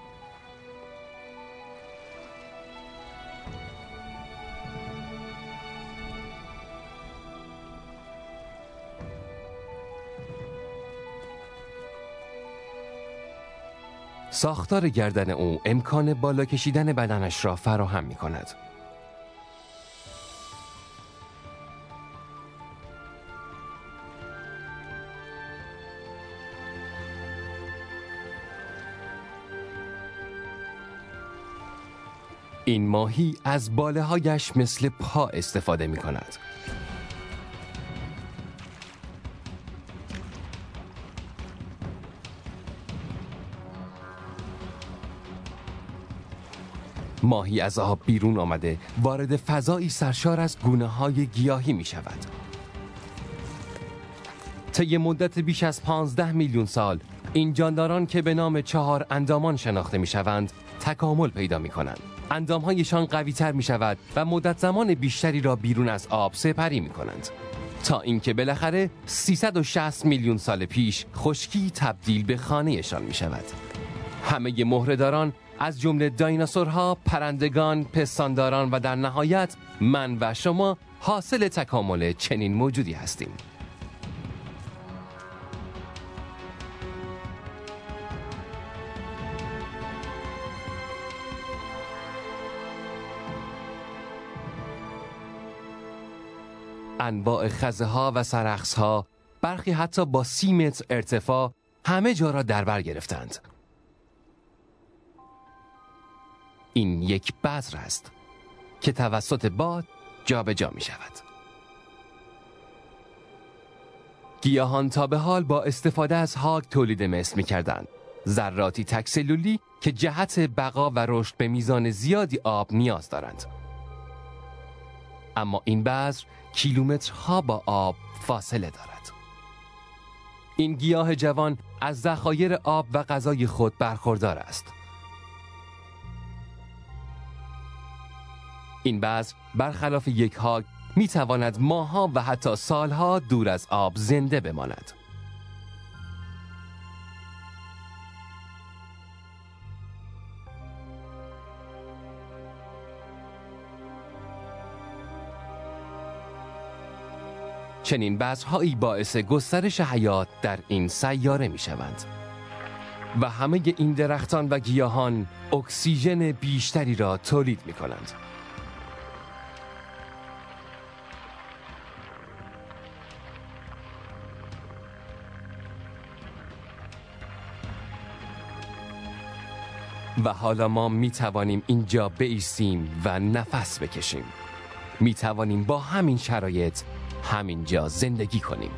ساختار گردن او امکان بالا کشیدن بدنش را فراهم می کند. این ماهی از باله هایش مثل پا استفاده می کند. ماهی از آب بیرون آمده. وارد فضایی سرشار از گونه های گیاهی می شود طی مدت بیش از 15 میلیون سال این جانداران که به نام چهار اندامان شناخته می شوند تکامل پیدا می کنند اندامهایشان قوی تر می شود و مدت زمان بیشتری را بیرون از آب سپری می کنند تا اینکه بالاخره 360 میلیون سال پیش خشکی تبدیل به خانهشان می شود همه مهرهداران از جمله دایناسورها، پرندگان، پستانداران و در نهایت من و شما حاصل تکامل چنین موجودی هستیم. انواع خزه ها و سرخص ها برخی حتی با سی متر ارتفاع همه جا را در بر گرفتند. این یک بذر است که توسط باد جابجا جا می شود. گیاهان تا به حال با استفاده از هاگ تولید مثل می کردن. ذراتی تکسلولی که جهت بقا و رشد به میزان زیادی آب نیاز دارند. اما این بذر کیلومترها با آب فاصله دارد. این گیاه جوان از ذخایر آب و غذای خود برخوردار است. این بذر برخلاف یک هاگ می تواند ماها و حتی سالها دور از آب زنده بماند. چنین بذرهایی باعث گسترش حیات در این سیاره می شوند. و همه این درختان و گیاهان اکسیژن بیشتری را تولید می کنند. و حالا ما می توانیم اینجا بیستیم و نفس بکشیم. می توانیم با همین شرایط همینجا زندگی کنیم.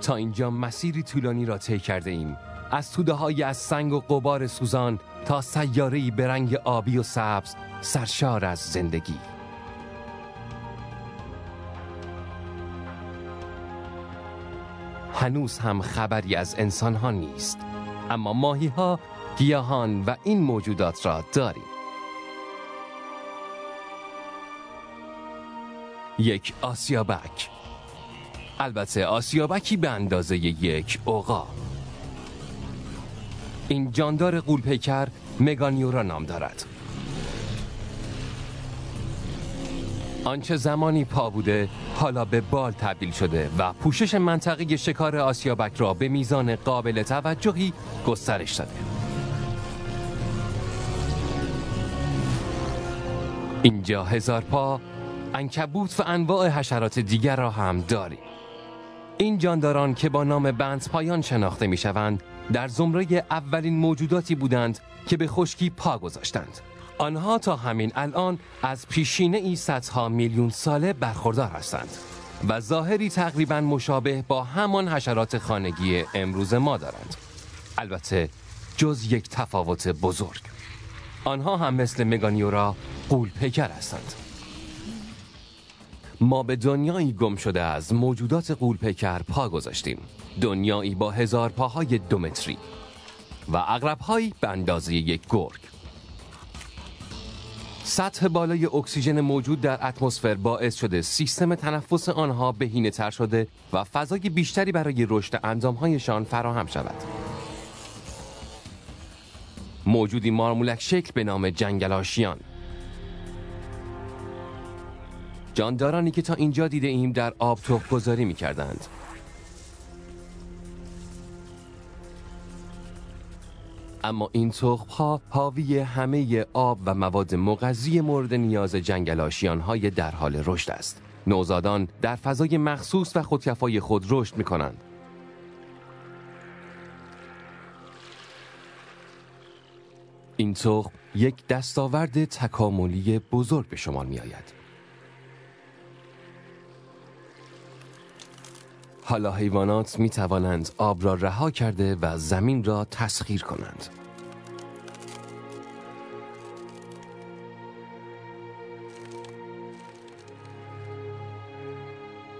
تا اینجا مسیری طولانی را طی کرده ایم. از توده های از سنگ و قبار سوزان تا سیاره‌ای به رنگ آبی و سبز سرشار از زندگی. هنوز هم خبری از انسان ها نیست اما ماهی ها، گیاهان و این موجودات را داریم. یک آسیابک. البته آسیابکی به اندازه یک اوقا. این جاندار قولپیکر مگانیورا نام دارد. آنچه زمانی پا بوده حالا به بال تبدیل شده و پوشش منطقه شکار آسیابک را به میزان قابل توجهی گسترش داده. اینجا هزار پا انکبوت و انواع حشرات دیگر را هم داریم. این جانداران که با نام بند پایان شناخته می شوند در زمره اولین موجوداتی بودند که به خشکی پا گذاشتند. آنها تا همین الان از پیشینه ای صدها میلیون ساله برخوردار هستند و ظاهری تقریبا مشابه با همان حشرات خانگی امروز ما دارند. البته جز یک تفاوت بزرگ. آنها هم مثل مگانیورا قول پیکر هستند. ما به دنیایی گم شده از موجودات قول پیکر پا گذاشتیم. دنیایی با هزار پاهای دومتری و اغربهایی به اندازه یک گرگ. سطح بالای اکسیژن موجود در اتمسفر باعث شده سیستم تنفس آنها بهینه تر شده و فضای بیشتری برای رشد اندامهایشان فراهم شود. موجودی مارمولک شکل به نام جنگلاشیان جاندارانی که تا اینجا دیده ایم در آب توپ گذاری می کردند. اما این تخم ها حاوی همه آب و مواد مغذی مورد نیاز جنگلاشیان های در حال رشد است. نوزادان در فضای مخصوص و خودکفای خود رشد می کنند. این تخم یک دستاورد تکاملی بزرگ به شما می آید. حالا حیوانات می توانند آب را رها کرده و زمین را تسخیر کنند.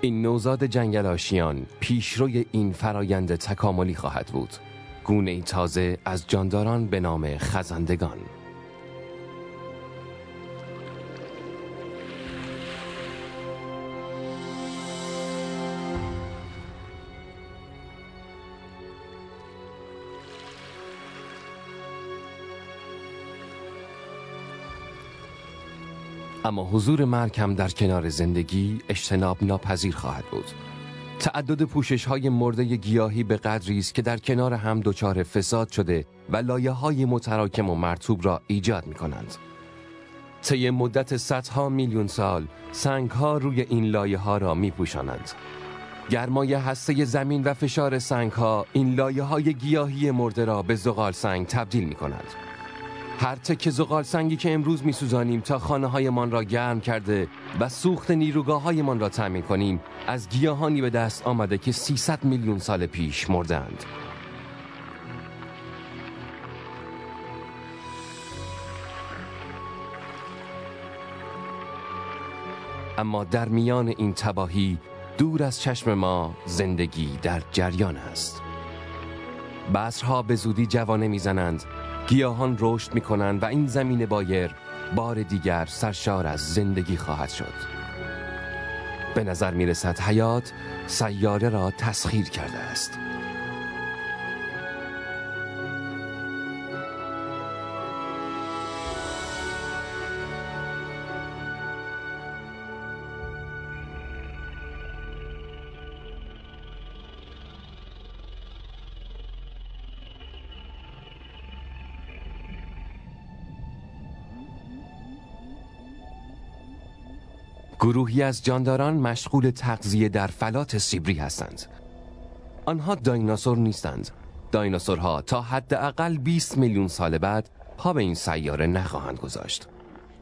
این نوزاد جنگل آشیان پیشروی این فرایند تکاملی خواهد بود. گونه تازه از جانداران به نام خزندگان. اما حضور مرگ هم در کنار زندگی اجتناب ناپذیر خواهد بود تعدد پوشش های مرده گیاهی به قدری است که در کنار هم دچار فساد شده و لایه های متراکم و مرتوب را ایجاد می کنند. طی مدت صدها میلیون سال سنگ ها روی این لایه ها را می پوشانند. گرمای هسته زمین و فشار سنگ ها این لایه های گیاهی مرده را به زغال سنگ تبدیل می کنند. هر تک زغال سنگی که امروز میسوزانیم تا خانه هایمان را گرم کرده و سوخت نیروگاه هایمان را تامین کنیم از گیاهانی به دست آمده که 300 میلیون سال پیش مردند. اما در میان این تباهی دور از چشم ما زندگی در جریان است بسرها به زودی جوانه می‌زنند گیاهان رشد می کنند و این زمین بایر بار دیگر سرشار از زندگی خواهد شد. به نظر می رسد حیات سیاره را تسخیر کرده است. گروهی از جانداران مشغول تغذیه در فلات سیبری هستند. آنها دایناسور نیستند. دایناسورها تا حداقل 20 میلیون سال بعد پا به این سیاره نخواهند گذاشت.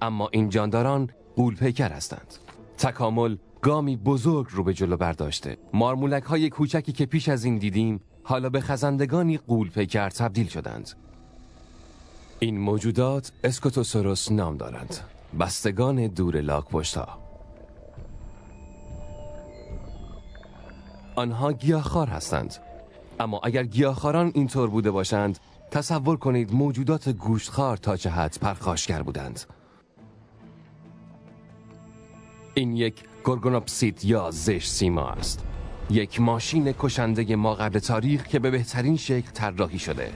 اما این جانداران قولپیکر هستند. تکامل گامی بزرگ رو به جلو برداشته. مارمولک های کوچکی که پیش از این دیدیم حالا به خزندگانی قولپیکر تبدیل شدند. این موجودات اسکوتوسوروس نام دارند. بستگان دور لاک پشتا آنها گیاهخوار هستند. اما اگر گیاهخواران اینطور بوده باشند تصور کنید موجودات گوشتخوار تا چه حد پرخاشگر بودند. این یک گرگونوپسید یا زش سیما است. یک ماشین کشنده ما قبل تاریخ که به بهترین شکل طراحی شده.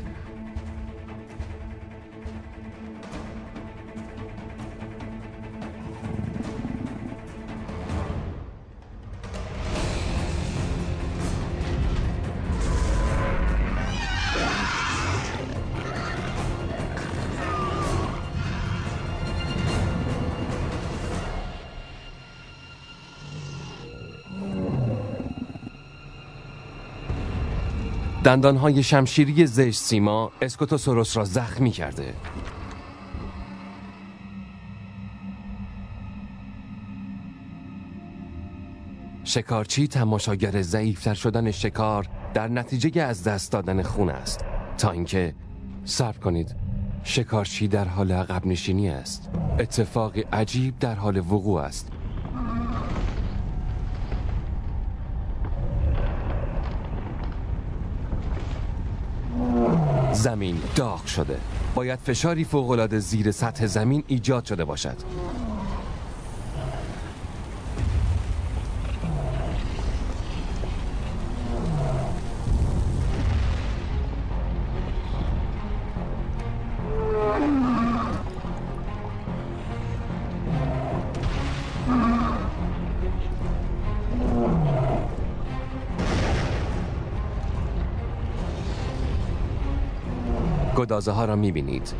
دندانهای شمشیری زشت سیما اسکوتوسوروس را زخمی کرده. شکارچی تماشاگر ضعیفتر شدن شکار در نتیجه از دست دادن خون است. تا اینکه صبر کنید شکارچی در حال عقب نشینی است. اتفاق عجیب در حال وقوع است. زمین داغ شده. باید فشاری فوقالعاده زیر سطح زمین ایجاد شده باشد. گدازه ها را می‌بینید.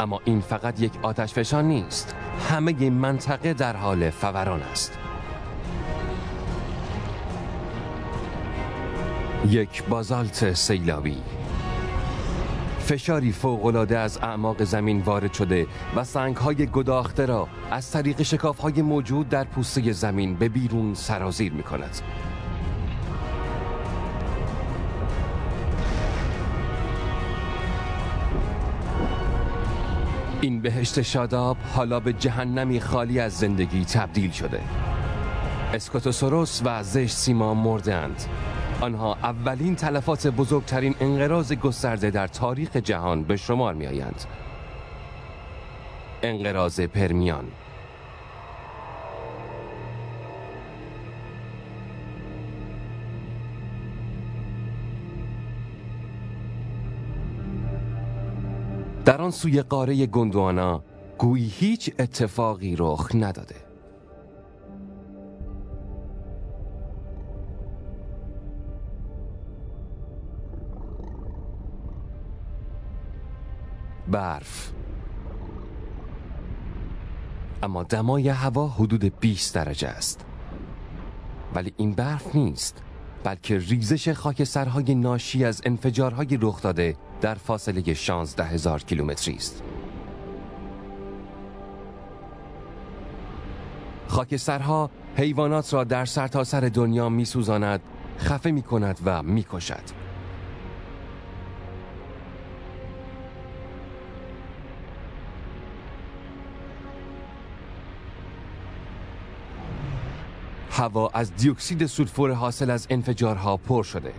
اما این فقط یک آتش فشان نیست. همه منطقه در حال فوران است. یک بازالت سیلابی. فشاری فوقالعاده از اعماق زمین وارد شده و های گداخته را از طریق های موجود در پوسته زمین به بیرون سرازیر می کند. این بهشت شاداب حالا به جهنمی خالی از زندگی تبدیل شده. اسکوتوسوروس و زشت سیما مردند آنها اولین تلفات بزرگترین انقراض گسترده در تاریخ جهان به شمار می آیند انقراض پرمیان. در آن سوی قاره گندوانا گویی هیچ اتفاقی رخ نداده. برف. اما دمای هوا حدود 20 درجه است. ولی این برف نیست بلکه ریزش خاکسترهای ناشی از انفجارهای رخ داده در فاصله 16 هزار کیلومتری است. خاکسترها حیوانات را در سرتاسر سر دنیا میسوزاند، خفه می کند و می کشد. هوا از دیوکسید سولفور حاصل از انفجارها پر شده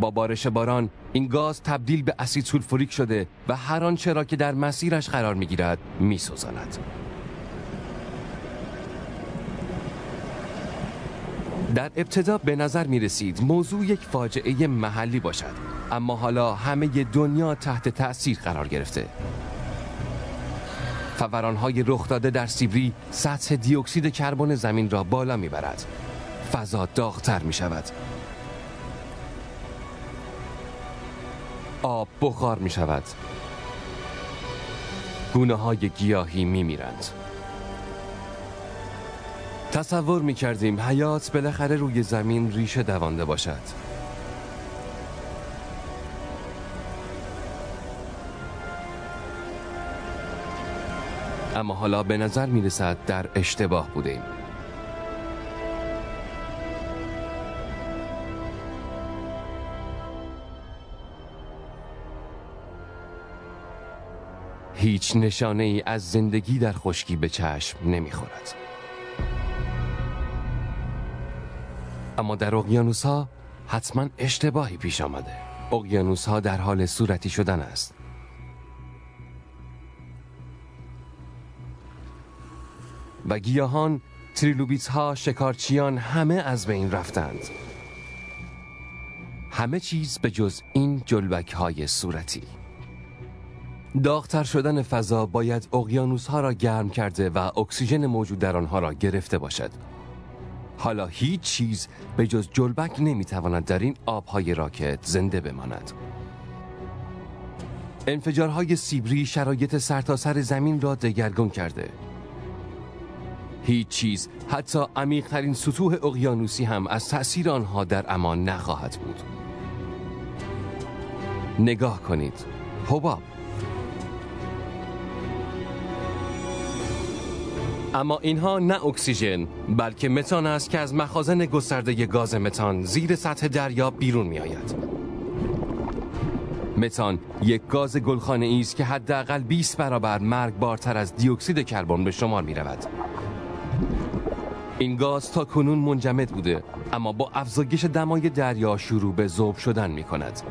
با بارش باران این گاز تبدیل به اسید سولفوریک شده و هر آنچه را که در مسیرش قرار می‌گیرد میسوزاند. در ابتدا به نظر می رسید موضوع یک فاجعه محلی باشد اما حالا همه دنیا تحت تأثیر قرار گرفته. فورانهای رخ داده در سیبری سطح دیوکسید کربن زمین را بالا می‌برد. فضا داغتر می شود آب بخار می شود. گونه های گیاهی می میرند. تصور می کردیم حیات بالاخره روی زمین ریشه دوانده باشد. اما حالا به نظر می رسد در اشتباه بودیم. هیچ نشانه ای از زندگی در خشکی به چشم نمی‌خورد. اما در اقیانوس ها حتما اشتباهی پیش آمده. اقیانوس ها در حال صورتی شدن است. و گیاهان، تریلوبیت ها، شکارچیان همه از بین رفتند. همه چیز به جز این جلبک های صورتی. داغتر شدن فضا باید اقیانوس ها را گرم کرده و اکسیژن موجود در آنها را گرفته باشد. حالا هیچ چیز به جز جلبک نمی‌تواند در این آبهای راکت زنده بماند. انفجارهای سیبری شرایط سرتاسر سر زمین را دگرگون کرده. هیچ چیز حتی عمیقترین سطوح اقیانوسی هم از تأثیر آنها در امان نخواهد بود. نگاه کنید. حباب اما اینها نه اکسیژن بلکه متان است که از مخازن گسترده گاز متان زیر سطح دریا بیرون می آید. متان یک گاز گلخانه است که حداقل 20 برابر مرگبارتر از دیوکسید کربن به شمار می رود. این گاز تا کنون منجمد بوده اما با افزایش دمای دریا شروع به ذوب شدن می کند.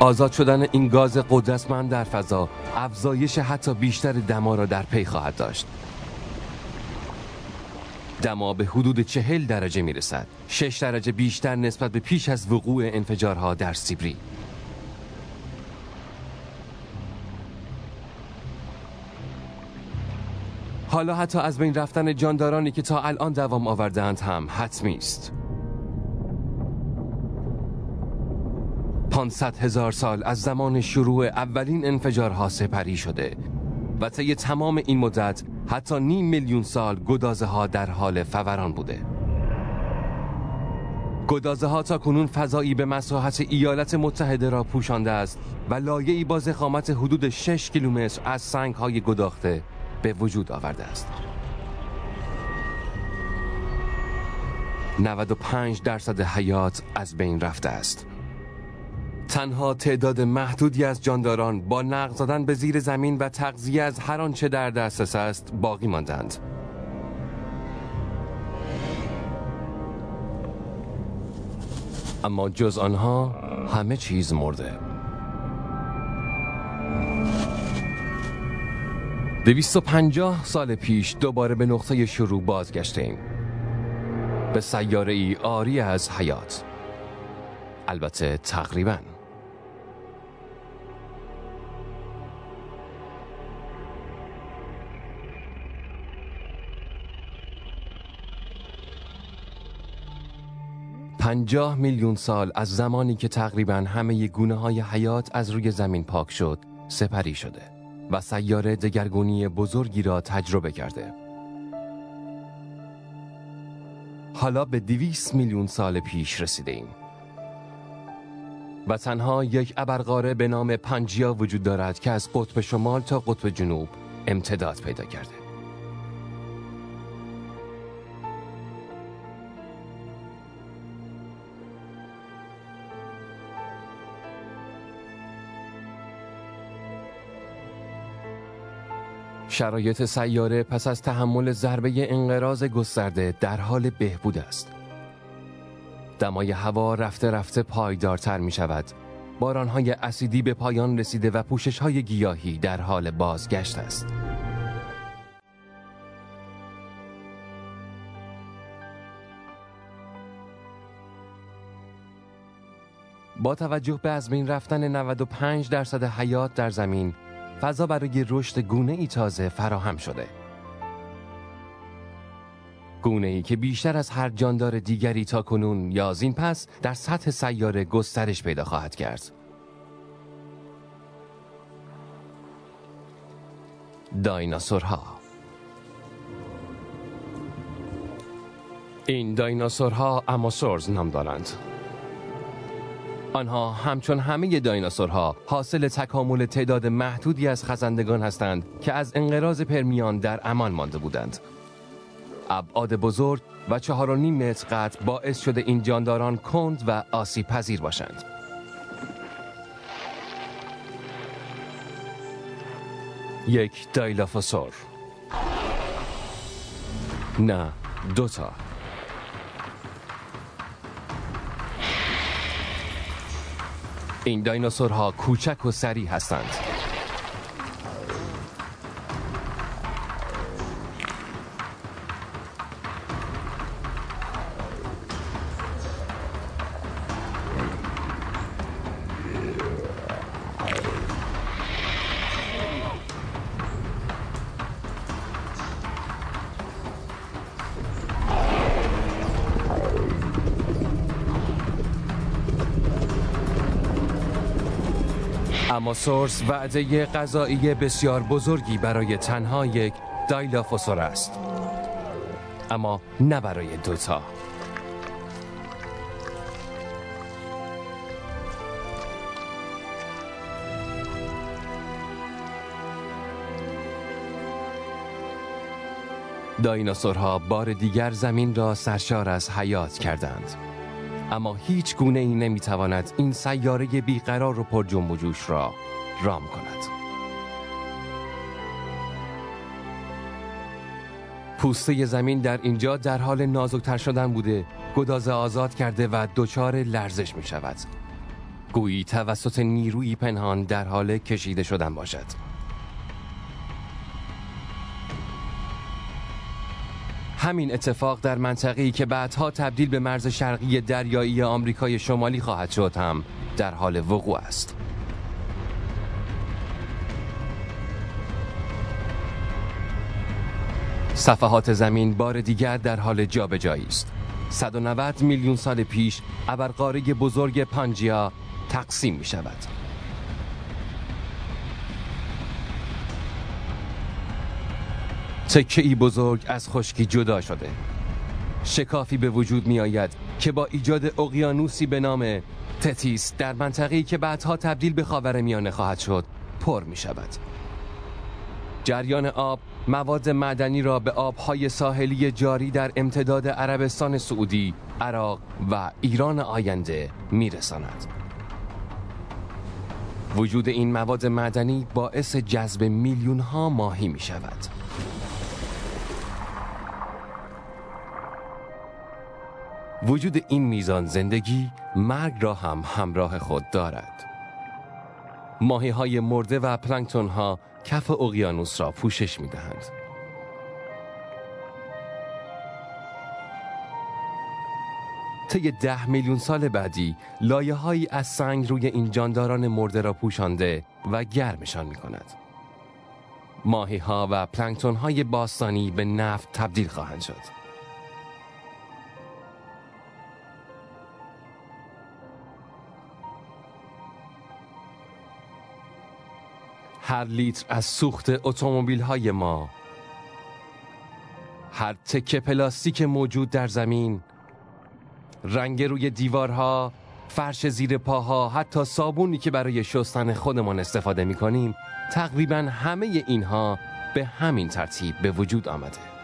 آزاد شدن این گاز قدرتمند در فضا افزایش حتی بیشتر دما را در پی خواهد داشت. دما به حدود چهل درجه می رسد شش درجه بیشتر نسبت به پیش از وقوع انفجارها در سیبری. حالا حتی از بین رفتن جاندارانی که تا الان دوام آوردند هم حتمی است. 500 هزار سال از زمان شروع اولین انفجارها سپری شده و طی تمام این مدت حتی نیم میلیون سال گدازه ها در حال فوران بوده. گدازه ها تا کنون فضایی به مساحت ایالات متحده را پوشانده است و لایه‌ای با زخامت حدود 6 کیلومتر از سنگ های گداخته به وجود آورده است. 95 درصد حیات از بین رفته است. تنها تعداد محدودی از جانداران با نقض زدن به زیر زمین و تغذیه از هر آنچه در دسترس است باقی ماندند. اما جز آنها همه چیز مرده. دویست و پنجاه سال پیش دوباره به نقطه شروع بازگشتیم. به سیاره ای آری از حیات. البته تقریباً. پنجاه میلیون سال از زمانی که تقریبا همه گونه های حیات از روی زمین پاک شد سپری شده و سیاره دگرگونی بزرگی را تجربه کرده. حالا به دویست میلیون سال پیش رسیده ایم و تنها یک ابرقاره به نام پنجیا وجود دارد که از قطب شمال تا قطب جنوب امتداد پیدا کرده. شرایط سیاره پس از تحمل ضربه انقراض گسترده در حال بهبود است. دمای هوا رفته رفته پایدارتر می شود. بارانهای اسیدی به پایان رسیده و پوشش های گیاهی در حال بازگشت است. با توجه به از بین رفتن 95 درصد حیات در زمین فضا برای رشد گونه ای تازه فراهم شده. گونه ای که بیشتر از هر جاندار دیگری تا کنون یا از این پس در سطح سیاره گسترش پیدا خواهد کرد. دایناسورها این دایناسورها اماسورز نام دارند. آنها همچون همه دایناسورها حاصل تکامل تعداد محدودی از خزندگان هستند که از انقراض پرمیان در امان مانده بودند. ابعاد بزرگ و چهار متر قطع باعث شده این جانداران کند و آسیب پذیر باشند. یک دایلافوسور نه دوتا این دایناسورها کوچک و سریع هستند. اما سورس وعده غذایی بسیار بزرگی برای تنها یک دایلافوسور است. اما نه برای دوتا دایناسورها بار دیگر زمین را سرشار از حیات کردند. اما هیچ گونه ای نمی‌تواند این سیاره بیقرار و پر جنب و جوش را رام کند. پوسته زمین در اینجا در حال نازکتر شدن بوده گدازه آزاد کرده و دچار لرزش می شود گویی توسط نیروی پنهان در حال کشیده شدن باشد. همین اتفاق در منطقه‌ای که بعدها تبدیل به مرز شرقی دریایی آمریکای شمالی خواهد شد هم در حال وقوع است. صفحات زمین بار دیگر در حال جابجایی است. 190 میلیون سال پیش ابرقاره بزرگ پانجیا تقسیم می شود تکه ای بزرگ از خشکی جدا شده شکافی به وجود می آید که با ایجاد اقیانوسی به نام تتیس در منطقه‌ای که بعدها تبدیل به خاور میانه خواهد شد پر می شود جریان آب مواد معدنی را به آبهای ساحلی جاری در امتداد عربستان سعودی، عراق و ایران آینده میرساند. وجود این مواد معدنی باعث جذب میلیون ها ماهی می شود. وجود این میزان زندگی مرگ را هم همراه خود دارد. ماهی های مرده و پلانکتون ها کف اقیانوس را پوشش می دهند. طی ده میلیون سال بعدی لایه هایی از سنگ روی این جانداران مرده را پوشانده و گرمشان می کند. ماهی ها و پلانکتون های باستانی به نفت تبدیل خواهند شد. هر لیتر از سوخت اتومبیل های ما هر تکه پلاستیک موجود در زمین رنگ روی دیوارها فرش زیر پاها حتی صابونی که برای شستن خودمان استفاده می کنیم تقریبا همه اینها به همین ترتیب به وجود آمده.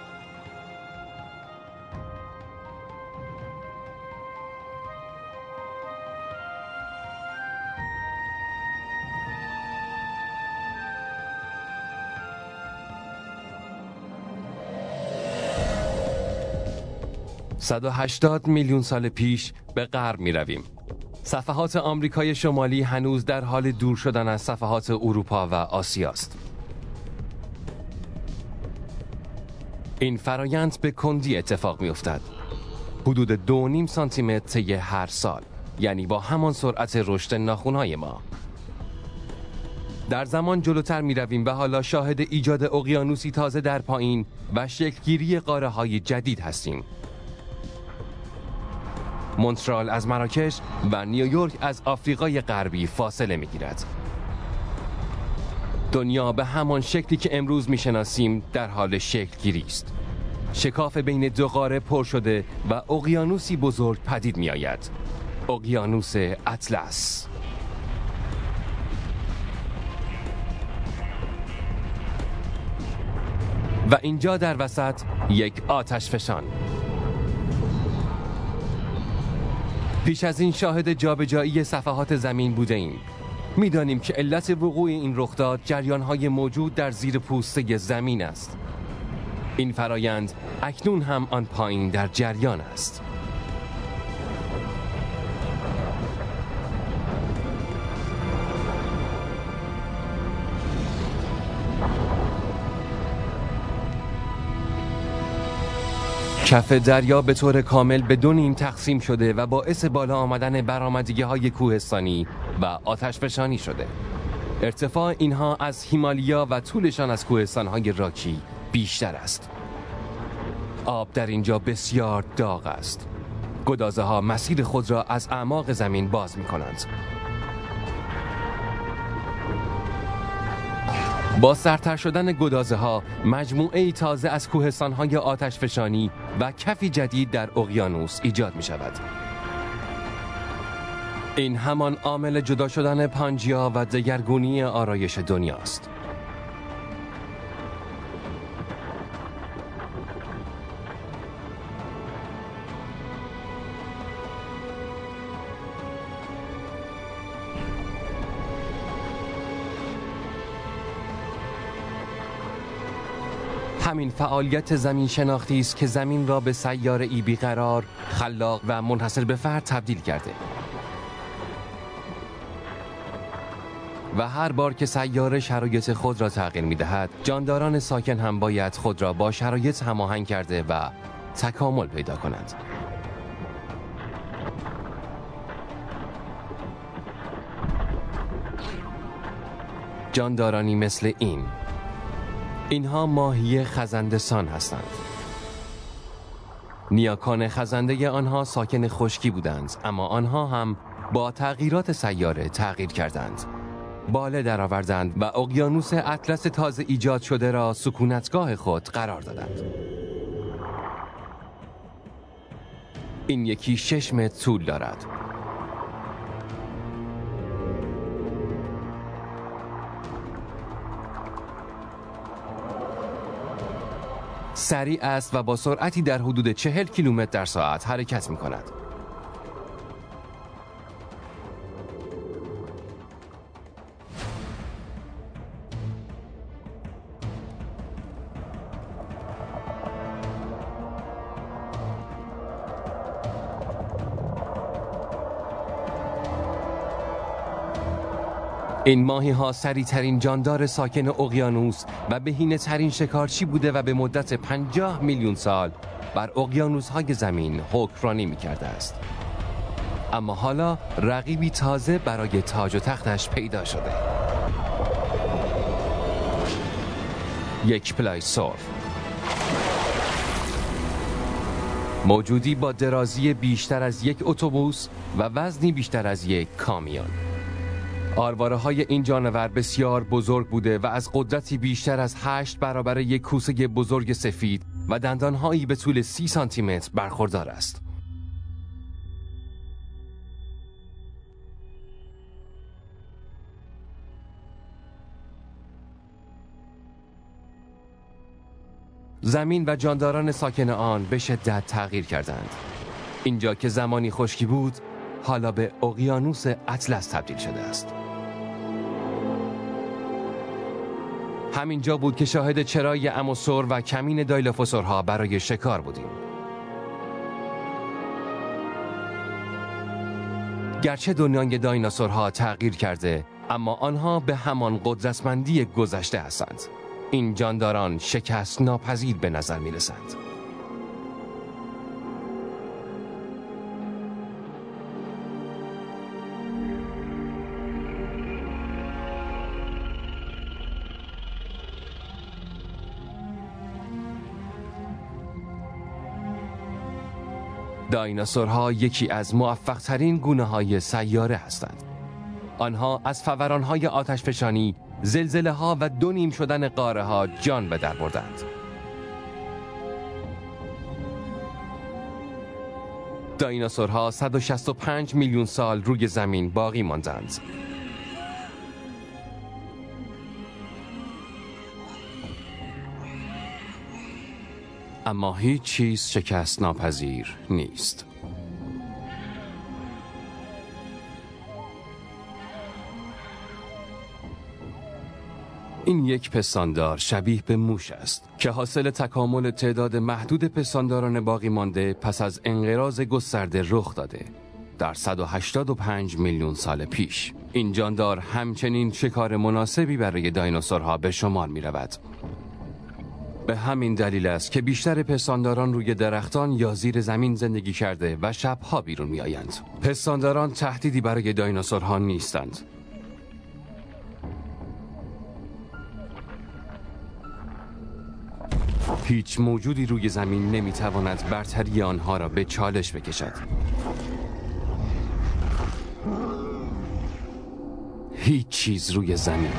180 میلیون سال پیش به غرب می رویم. صفحات آمریکای شمالی هنوز در حال دور شدن از صفحات اروپا و آسیا است. این فرایند به کندی اتفاق می افتد. حدود دو نیم سانتی متر هر سال یعنی با همان سرعت رشد ناخونهای ما در زمان جلوتر می رویم و حالا شاهد ایجاد اقیانوسی تازه در پایین و شکلگیری قاره های جدید هستیم مونترال از مراکش و نیویورک از آفریقای غربی فاصله می گیرد. دنیا به همان شکلی که امروز می‌شناسیم در حال شکل گیری است. شکاف بین دو قاره پر شده و اقیانوسی بزرگ پدید می آید. اقیانوس اطلس و اینجا در وسط یک آتش فشان پیش از این شاهد جابجایی صفحات زمین بوده ایم. می‌دانیم که علت وقوع این رخداد های موجود در زیر پوسته زمین است. این فرایند اکنون هم آن پایین در جریان است. کف دریا به طور کامل به دو نیم تقسیم شده و باعث بالا آمدن برآمدگی های کوهستانی و آتش فشانی شده. ارتفاع اینها از هیمالیا و طولشان از کوهستان های راکی بیشتر است. آب در اینجا بسیار داغ است. گدازه ها مسیر خود را از اعماق زمین باز می کنند با سرتر شدن گدازه ها مجموعه ای تازه از کوهستان های آتش فشانی و کفی جدید در اقیانوس ایجاد می شود. این همان عامل جدا شدن پانجیا و دگرگونی آرایش دنیاست. همین فعالیت زمین شناختی است که زمین را به سیاره ای بیقرار، خلاق و منحصر به فرد تبدیل کرده. و هر بار که سیاره شرایط خود را تغییر می دهد جانداران ساکن هم باید خود را با شرایط هماهنگ کرده و تکامل پیدا کنند جاندارانی مثل این اینها ماهی خزندسان هستند. نیاکان خزنده آنها ساکن خشکی بودند اما آنها هم با تغییرات سیاره تغییر کردند. باله درآوردند و اقیانوس اطلس تازه ایجاد شده را سکونتگاه خود قرار دادند. این یکی شش متر طول دارد. سریع است و با سرعتی در حدود چهل کیلومتر در ساعت حرکت می کند. این ماهی ها سریع ترین جاندار ساکن اقیانوس و بهینه ترین شکارچی بوده و به مدت 50 میلیون سال بر اقیانوس های زمین حکرانی می کرده است. اما حالا رقیبی تازه برای تاج و تختش پیدا شده. یک پلای سورف موجودی با درازی بیشتر از یک اتوبوس و وزنی بیشتر از یک کامیون آرواره های این جانور بسیار بزرگ بوده و از قدرتی بیشتر از هشت برابر یک کوسه بزرگ سفید و دندانهایی به طول سی سانتیمتر برخوردار است. زمین و جانداران ساکن آن به شدت تغییر کردند. اینجا که زمانی خشکی بود، حالا به اقیانوس اطلس تبدیل شده است. همینجا بود که شاهد چرای اموسور و کمین دایلوفوسورها برای شکار بودیم گرچه دنیای دایناسورها تغییر کرده اما آنها به همان قدرتمندی گذشته هستند این جانداران شکست ناپذیر به نظر می رسند. دایناسورها یکی از موفق ترین گونه های سیاره هستند. آنها از فوران های آتش فشانی، زلزله ها و دو نیم شدن قاره ها جان به در بردند. دایناسورها 165 میلیون سال روی زمین باقی ماندند. اما هیچ چیز شکست ناپذیر نیست. این یک پستاندار شبیه به موش است که حاصل تکامل تعداد محدود پستانداران باقی مانده پس از انقراض گسترده رخ داده در 185 میلیون سال پیش. این جاندار همچنین شکار مناسبی برای دایناسورها به شمار می رود به همین دلیل است که بیشتر پستانداران روی درختان یا زیر زمین زندگی کرده و شبها بیرون می آیند. پستانداران تهدیدی برای دایناسورها نیستند. هیچ موجودی روی زمین نمی تواند برتری آنها را به چالش بکشد. هیچ چیز روی زمین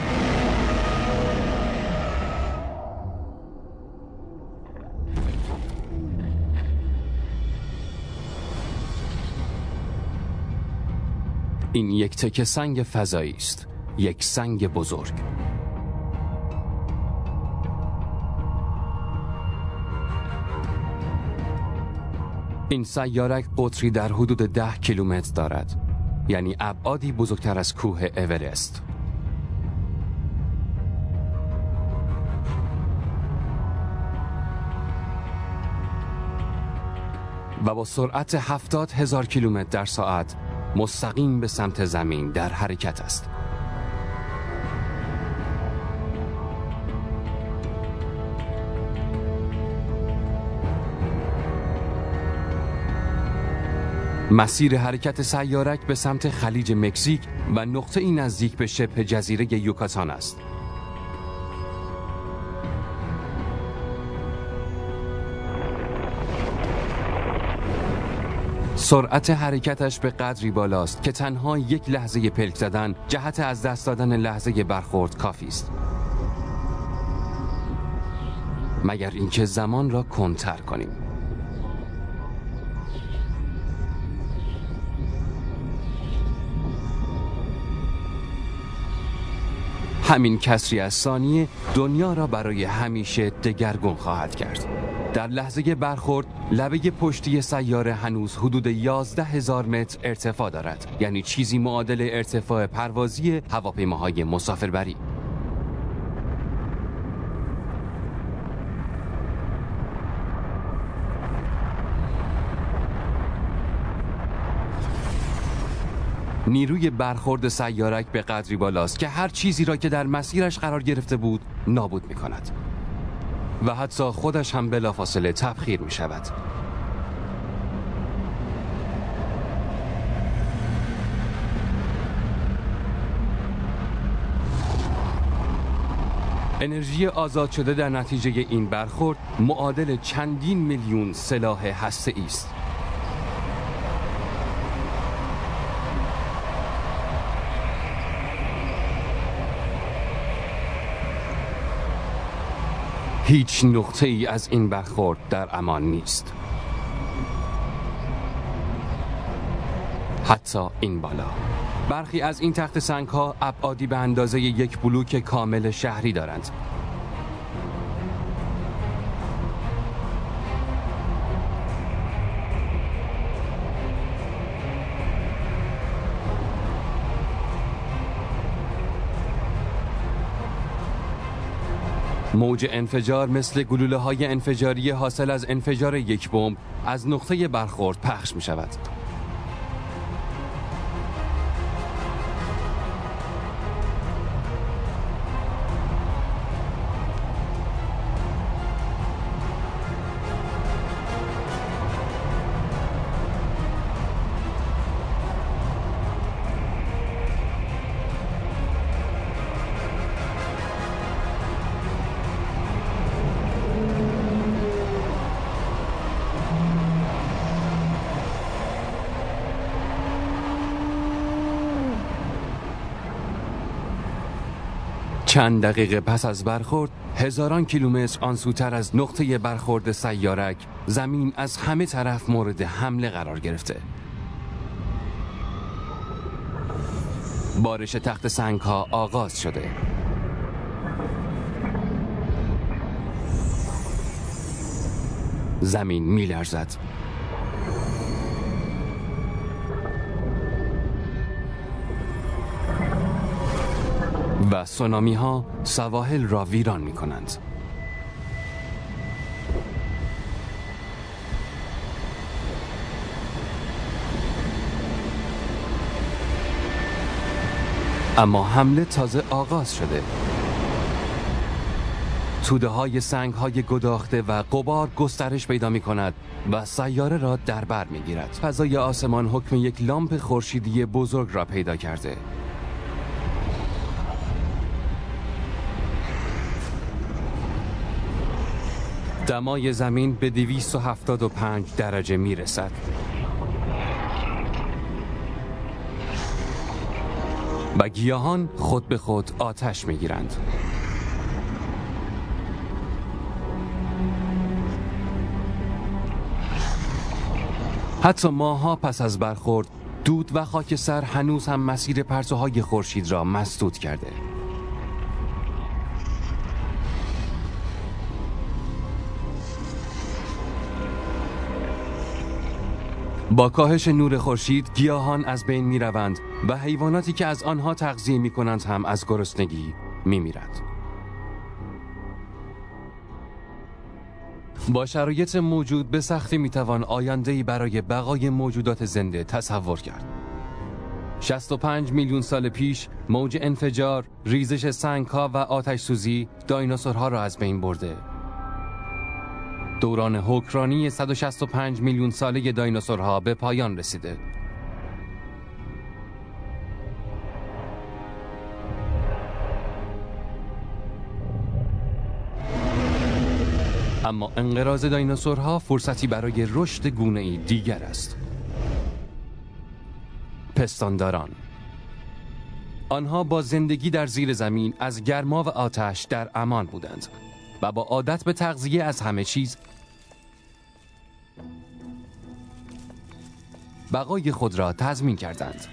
این یک تکه سنگ فضایی است یک سنگ بزرگ. این سیارک قطری در حدود ده کیلومتر دارد یعنی ابعادی بزرگتر از کوه اورست. و با سرعت هفتاد هزار کیلومتر در ساعت مستقیم به سمت زمین در حرکت است. مسیر حرکت سیارک به سمت خلیج مکزیک و نقطه این نزدیک به شبه جزیره یوکاتان است. سرعت حرکتش به قدری بالاست که تنها یک لحظه پلک زدن جهت از دست دادن لحظه برخورد کافی است. مگر اینکه زمان را کنتر کنیم. همین کسری از ثانیه دنیا را برای همیشه دگرگون خواهد کرد. در لحظه برخورد لبه پشتی سیاره هنوز حدود 11 هزار متر ارتفاع دارد. یعنی چیزی معادل ارتفاع پروازی هواپیماهای مسافربری. نیروی برخورد سیارک به قدری بالاست که هر چیزی را که در مسیرش قرار گرفته بود نابود می کند و حتی خودش هم بلافاصله تبخیر می شود انرژی آزاد شده در نتیجه این برخورد معادل چندین میلیون سلاح هسته است. هیچ نقطه ای از این برخورد در امان نیست. حتی این بالا. برخی از این تخت سنگ ها ابعادی به اندازه یک بلوک کامل شهری دارند. موج انفجار مثل گلوله های انفجاری حاصل از انفجار یک بمب از نقطه برخورد پخش می شود. چند دقیقه پس از برخورد هزاران کیلومتر آنسوتر از نقطه برخورد سیارک زمین از همه طرف مورد حمله قرار گرفته. بارش تخت سنگ ها آغاز شده. زمین میلرزد. و سونامی ها سواحل را ویران می کنند. اما حمله تازه آغاز شده. توده های سنگ های گداخته و قبار گسترش پیدا می کند و سیاره را در بر می گیرد فضای آسمان حکم یک لامپ خورشیدی بزرگ را پیدا کرده. دمای زمین به 275 درجه می رسد. و گیاهان خود به خود آتش می گیرند. حتی ماها پس از برخورد دود و خاکستر هنوز هم مسیر پرتوهای خورشید را مسدود کرده با کاهش نور خورشید گیاهان از بین می روند و حیواناتی که از آنها تغذیه می کنند هم از گرسنگی می میرند. با شرایط موجود به سختی می توان آیندهی برای بقای موجودات زنده تصور کرد. 65 میلیون سال پیش موج انفجار، ریزش سنگها و آتش سوزی دایناسورها را از بین برده دوران حکرانی 165 میلیون ساله دایناسورها به پایان رسیده. اما انقراض دایناسورها فرصتی برای رشد گونه ای دیگر است. پستانداران آنها با زندگی در زیر زمین از گرما و آتش در امان بودند و با عادت به تغذیه از همه چیز. بقای خود را تضمین کردند.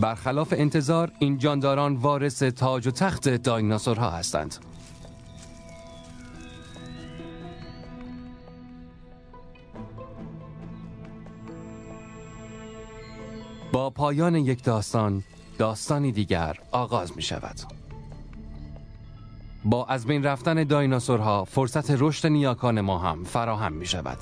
برخلاف انتظار این جانداران وارث تاج و تخت دایناسورها هستند. با پایان یک داستان داستانی دیگر آغاز می شود با از بین رفتن دایناسورها فرصت رشد نیاکان ما هم فراهم می شود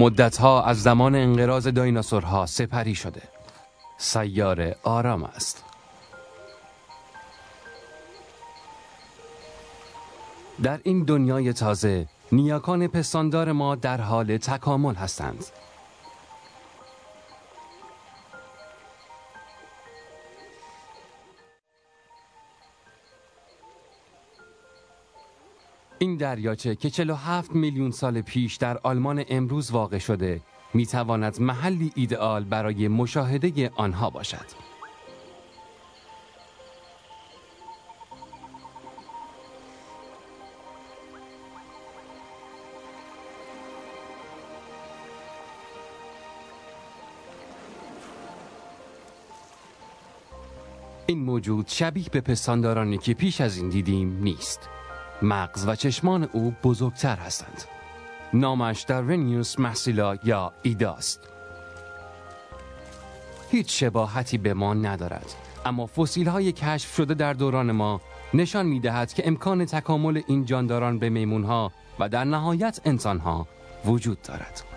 مدتها از زمان انقراض دایناسورها سپری شده. سیاره آرام است. در این دنیای تازه نیاکان پستاندار ما در حال تکامل هستند. این دریاچه که 47 میلیون سال پیش در آلمان امروز واقع شده می تواند محلی ایدئال برای مشاهده آنها باشد. این موجود شبیه به پستاندارانی که پیش از این دیدیم نیست. مغز و چشمان او بزرگتر هستند. نامش در رنیوس محسیلا یا ایداست. هیچ شباهتی به ما ندارد. اما فسیل های کشف شده در دوران ما نشان می دهد که امکان تکامل این جانداران به میمون ها و در نهایت انسان ها وجود دارد.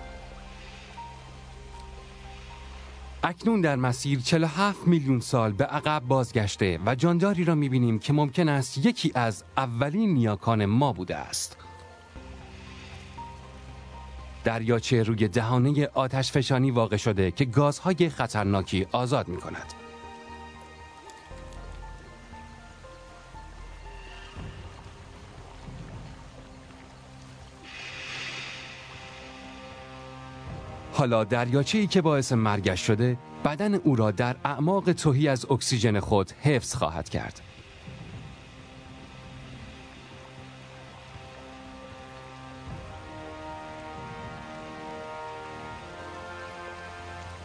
اکنون در مسیر 47 میلیون سال به عقب بازگشته و جانداری را می‌بینیم که ممکن است یکی از اولین نیاکان ما بوده است. دریاچه روی دهانه آتش فشانی واقع شده که گازهای خطرناکی آزاد می کند. حالا دریاچه ای که باعث مرگش شده بدن او را در اعماق توهی از اکسیژن خود حفظ خواهد کرد.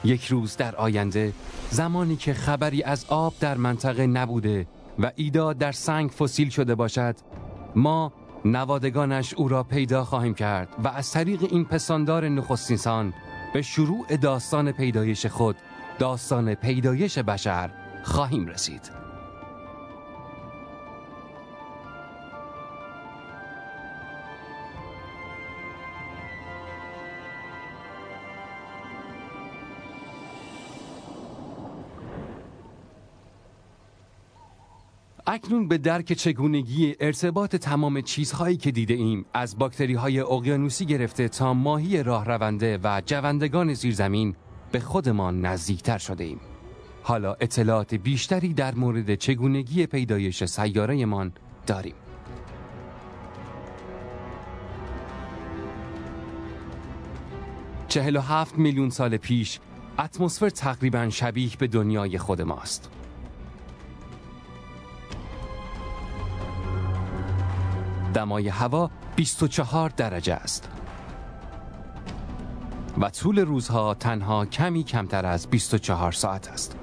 یک روز در آینده زمانی که خبری از آب در منطقه نبوده و ایدا در سنگ فسیل شده باشد ما نوادگانش او را پیدا خواهیم کرد و از طریق این پساندار نخستینسان به شروع داستان پیدایش خود داستان پیدایش بشر خواهیم رسید. اکنون به درک چگونگی ارتباط تمام چیزهایی که دیده ایم از باکتری های اقیانوسی گرفته تا ماهی راه رونده و جوندگان زیرزمین به خودمان نزدیکتر شده ایم. حالا اطلاعات بیشتری در مورد چگونگی پیدایش سیارهمان داریم. چهل و هفت میلیون سال پیش اتمسفر تقریبا شبیه به دنیای خود ماست. دمای هوا 24 درجه است. و طول روزها تنها کمی کمتر از 24 ساعت است.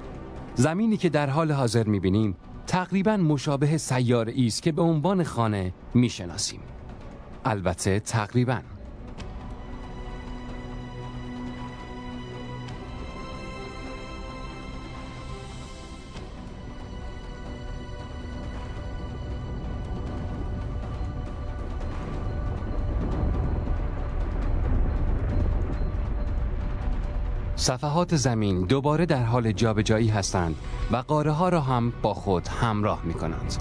زمینی که در حال حاضر می‌بینیم تقریبا مشابه سیاره است که به عنوان خانه می‌شناسیم. البته تقریبا. صفحات زمین دوباره در حال جابجایی هستند و قاره ها را هم با خود همراه می کنند.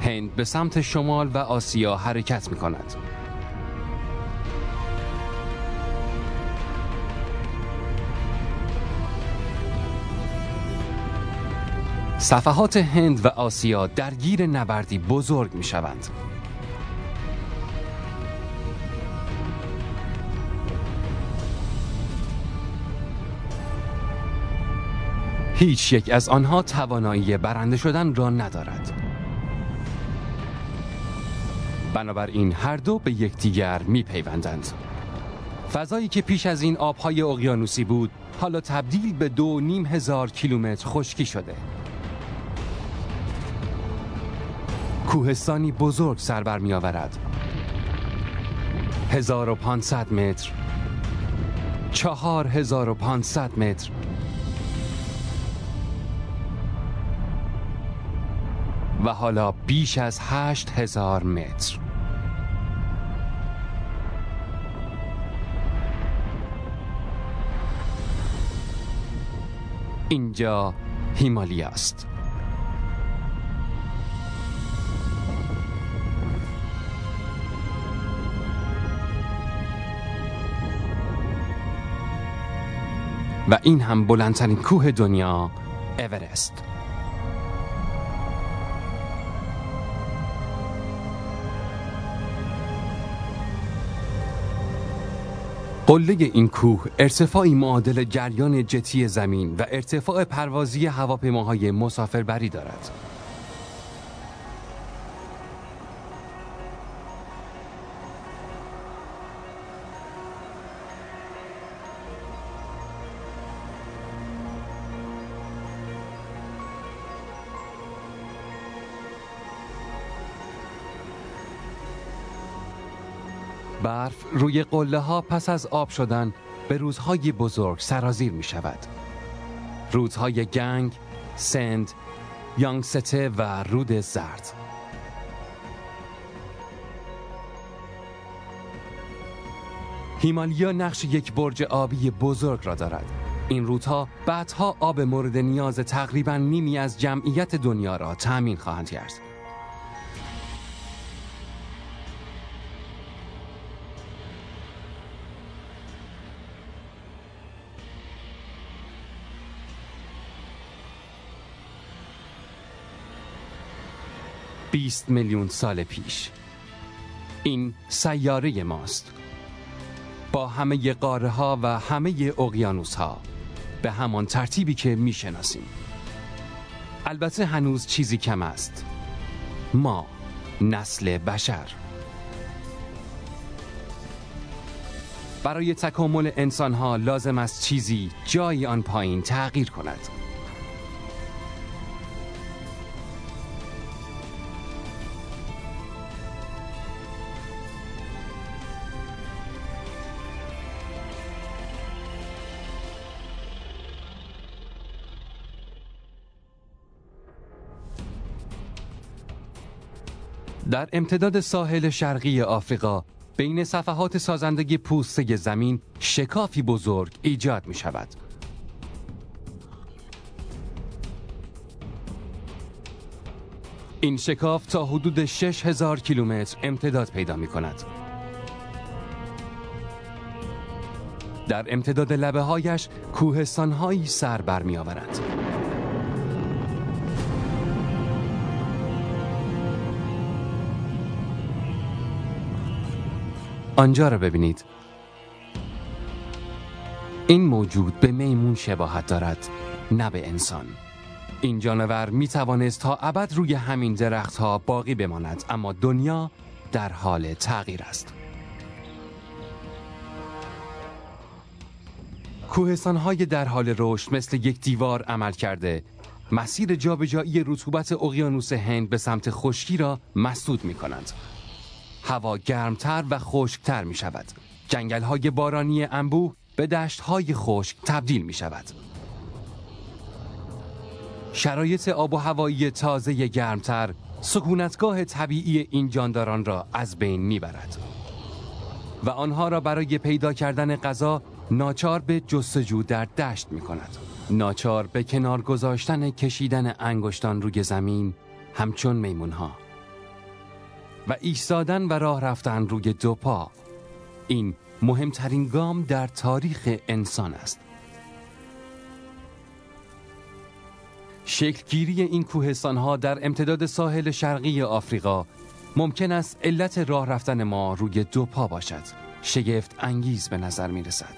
هند به سمت شمال و آسیا حرکت می کند. صفحات هند و آسیا درگیر نبردی بزرگ می شوند. هیچ یک از آنها توانایی برنده شدن را ندارد. بنابراین هر دو به یکدیگر می پیوندند. فضایی که پیش از این آبهای اقیانوسی بود حالا تبدیل به دو نیم هزار کیلومتر خشکی شده کوهستانی بزرگ سر بر می آورد 1500 متر 4500 متر و حالا بیش از هشت هزار متر. اینجا هیمالیا است. و این هم بلندترین کوه دنیا اورست قله این کوه ارتفاعی معادل جریان جتی زمین و ارتفاع پروازی هواپیماهای مسافربری دارد. برف روی قله ها پس از آب شدن به روزهای بزرگ سرازیر می شود. روزهای گنگ، سند، یانگسته و رود زرد. هیمالیا نقش یک برج آبی بزرگ را دارد. این رودها بعدها آب مورد نیاز تقریبا نیمی از جمعیت دنیا را تأمین خواهند کرد. 20 میلیون سال پیش. این سیاره ماست. با همه قاره ها و همه اقیانوس ها به همان ترتیبی که می‌شناسیم. البته هنوز چیزی کم است. ما نسل بشر. برای تکامل انسان ها لازم است چیزی جای آن پایین تغییر کند. در امتداد ساحل شرقی آفریقا بین صفحات سازندگی پوسته زمین شکافی بزرگ ایجاد می شود. این شکاف تا حدود 6000 کیلومتر امتداد پیدا می کند. در امتداد لبه هایش کوهستان سر بر می آورند. آنجا را ببینید. این موجود به میمون شباهت دارد نه به انسان. این جانور می توانست تا ابد روی همین درختها باقی بماند اما دنیا در حال تغییر است. کوهستانهای در حال رشد مثل یک دیوار عمل کرده. مسیر جابجایی رطوبت اقیانوس هند به سمت خشکی را مسدود می کنند هوا گرمتر و خشکتر می شود. جنگل های بارانی انبوه به دشت های خشک تبدیل می شود. شرایط آب و هوایی تازه گرمتر سکونتگاه طبیعی این جانداران را از بین می برد. و آنها را برای پیدا کردن غذا ناچار به جستجو در دشت می کند. ناچار به کنار گذاشتن کشیدن انگشتان روی زمین همچون میمون ها و ایستادن و راه رفتن روی دو پا. این مهمترین گام در تاریخ انسان است. شکلگیری این کوهستان ها در امتداد ساحل شرقی آفریقا ممکن است علت راه رفتن ما روی دو پا باشد. شگفت انگیز به نظر می رسد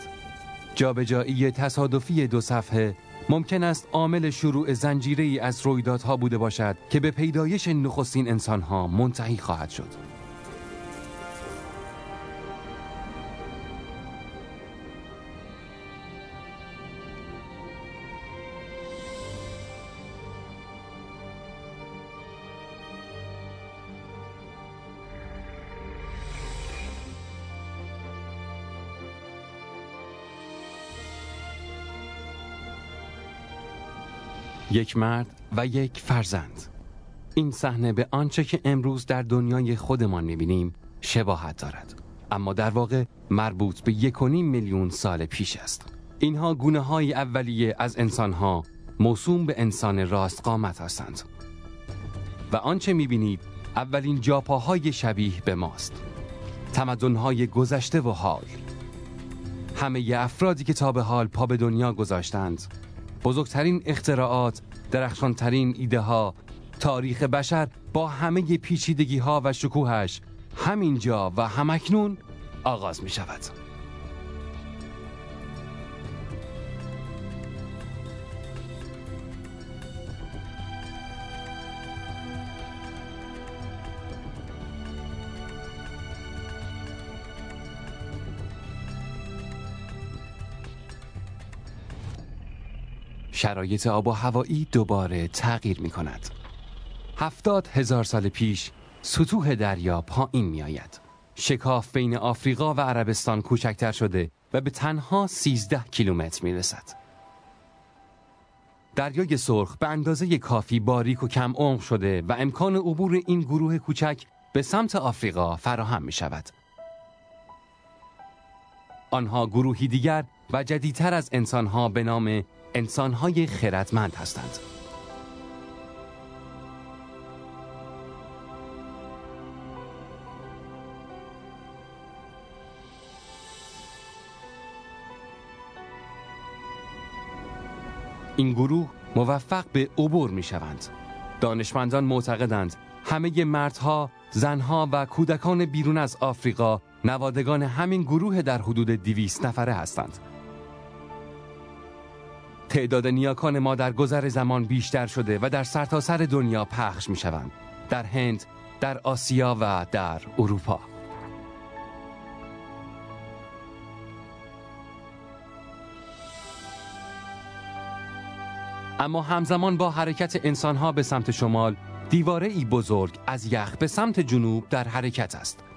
جابجایی تصادفی دو صفحه ممکن است عامل شروع زنجیره ای از رویدادها بوده باشد که به پیدایش نخستین انسانها منتهی خواهد شد. یک مرد و یک فرزند. این صحنه به آنچه که امروز در دنیای خودمان می‌بینیم شباهت دارد. اما در واقع مربوط به یک میلیون سال پیش است. اینها گونه های اولیه از انسان ها موسوم به انسان راست قامت هستند. و آنچه می‌بینید اولین جاپاهای شبیه به ماست. های گذشته و حال. همه افرادی که تا به حال پا به دنیا گذاشتند بزرگترین اختراعات درخشانترین ایده ها تاریخ بشر با همه پیچیدگی ها و شکوهش همینجا و همکنون آغاز می شود شرایط آب و هوایی دوباره تغییر می کند. هفتاد هزار سال پیش سطوح دریا پایین می آید. شکاف بین آفریقا و عربستان کوچکتر شده و به تنها 13 کیلومتر می رسد. دریای سرخ به اندازه کافی باریک و کم عمق شده و امکان عبور این گروه کوچک به سمت آفریقا فراهم می شود. آنها گروهی دیگر و جدیدتر از انسانها به نام انسانهای خردمند هستند این گروه موفق به عبور می شوند. دانشمندان معتقدند همه مردها، زنها و کودکان بیرون از آفریقا نوادگان همین گروه در حدود دیویست نفره هستند. تعداد نیاکان ما در گذر زمان بیشتر شده و در سرتاسر سر دنیا پخش می شوند. در هند، در آسیا و در اروپا. اما همزمان با حرکت انسانها به سمت شمال دیواره ای بزرگ از یخ به سمت جنوب در حرکت است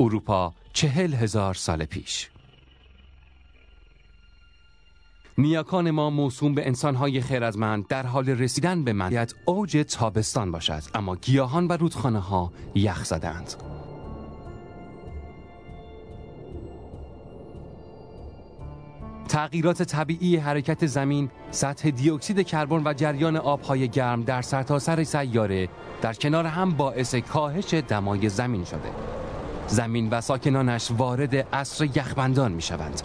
اروپا چهل هزار سال پیش نیاکان ما موسوم به انسانهای خیرزمند در حال رسیدن به منیت اوج تابستان باشد اما گیاهان و رودخانه ها یخ زدند تغییرات طبیعی حرکت زمین، سطح دیوکسید کربن و جریان آبهای گرم در سرتاسر سر سیاره در کنار هم باعث کاهش دمای زمین شده. زمین و ساکنانش وارد عصر یخبندان می شوند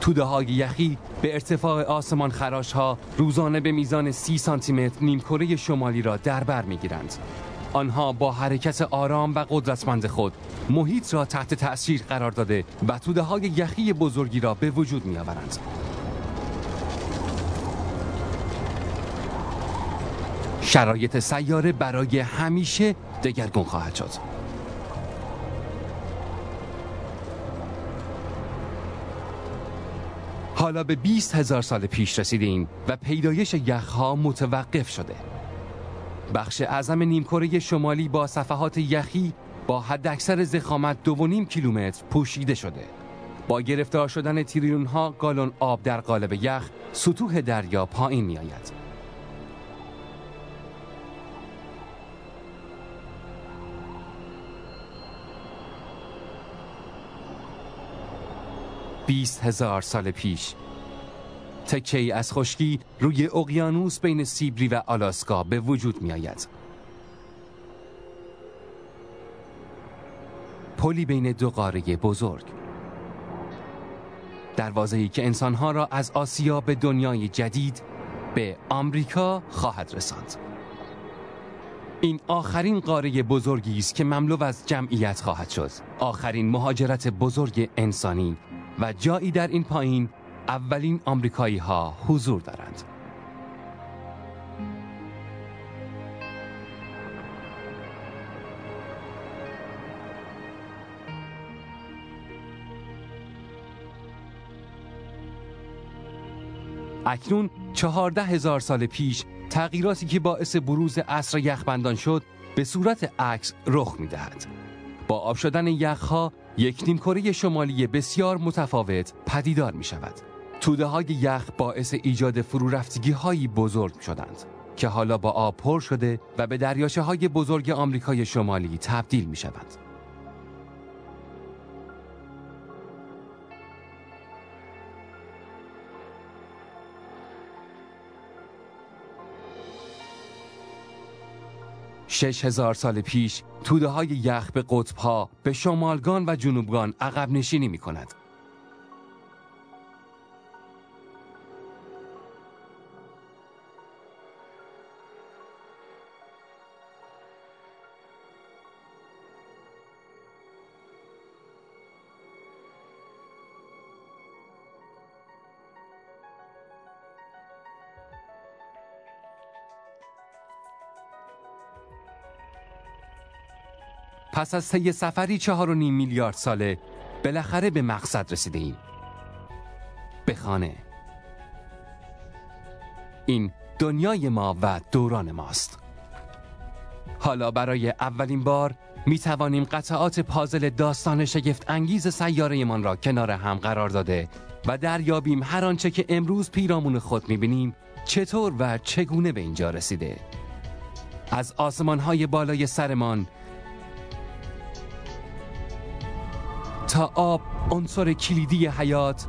توده های یخی به ارتفاع آسمان خراش ها روزانه به میزان سی سانتیمتر نیمکره شمالی را در بر می گیرند. آنها با حرکت آرام و قدرتمند خود محیط را تحت تأثیر قرار داده و توده های یخی بزرگی را به وجود می آورند. شرایط سیاره برای همیشه دگرگون خواهد شد. حالا به 20 هزار سال پیش رسیدیم و پیدایش یخها متوقف شده بخش اعظم نیمکره شمالی با صفحات یخی با حد اکثر زخامت دو نیم کیلومتر پوشیده شده با گرفتار شدن تریلیون ها گالون آب در قالب یخ سطوح دریا پایین می آید. بیست هزار سال پیش تکه از خشکی روی اقیانوس بین سیبری و آلاسکا به وجود می آید. پلی بین دو قاره بزرگ. دروازه‌ای که انسانها را از آسیا به دنیای جدید به آمریکا خواهد رساند. این آخرین قاره بزرگی است که مملو از جمعیت خواهد شد. آخرین مهاجرت بزرگ انسانی و جایی در این پایین اولین آمریکایی ها حضور دارند اکنون چهارده هزار سال پیش تغییراتی که باعث بروز عصر یخبندان شد به صورت عکس رخ می دهد. با آب شدن یخها یک نیمکره شمالی بسیار متفاوت پدیدار می شود. توده های یخ باعث ایجاد فرورفتگی هایی بزرگ شدند که حالا با آب پر شده و به دریاچه های بزرگ آمریکای شمالی تبدیل می شوند. 6000 سال پیش توده های یخ به قطب به شمالگان و جنوبگان عقب نشینی می کند. پس از طی سفری چهار و نیم میلیارد ساله بالاخره به مقصد رسیده ایم. به خانه. این دنیای ما و دوران ماست. حالا برای اولین بار می توانیم قطعات پازل داستان شگفت انگیز سیارهمان را کنار هم قرار داده و دریابیم هر آنچه که امروز پیرامون خود می بینیم چطور و چگونه به اینجا رسیده. از آسمان های بالای سرمان تا آب عنصر کلیدی حیات.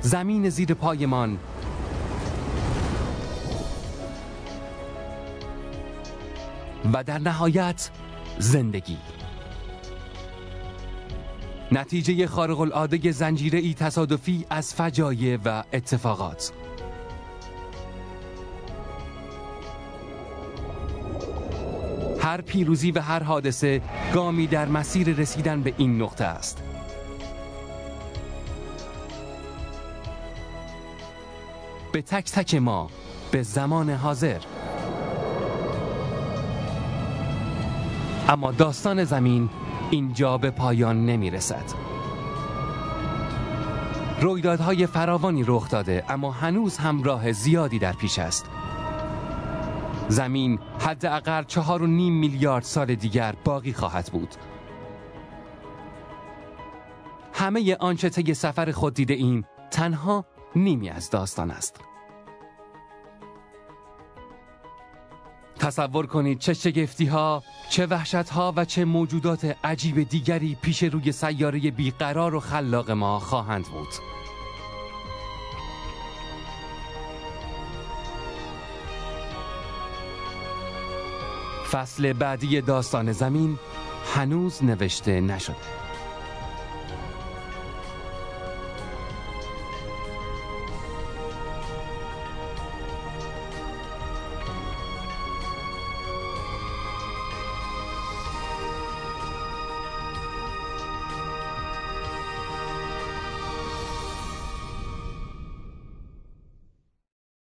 زمین زیر پایمان. و در نهایت زندگی. نتیجه خارق العاده زنجیره ای تصادفی از فجایع و اتفاقات. هر پیروزی و هر حادثه گامی در مسیر رسیدن به این نقطه است. به تک تک ما به زمان حاضر. اما داستان زمین اینجا به پایان نمی رسد رویدادهای فراوانی رخ داده اما هنوز هم راه زیادی در پیش است. زمین حداقل چهار و نیم میلیارد سال دیگر باقی خواهد بود همه آنچه طی سفر خود دیده ایم تنها نیمی از داستان است تصور کنید چه شگفتی ها، چه وحشت ها و چه موجودات عجیب دیگری پیش روی سیاره بیقرار و خلاق ما خواهند بود. فصل بعدی داستان زمین هنوز نوشته نشده.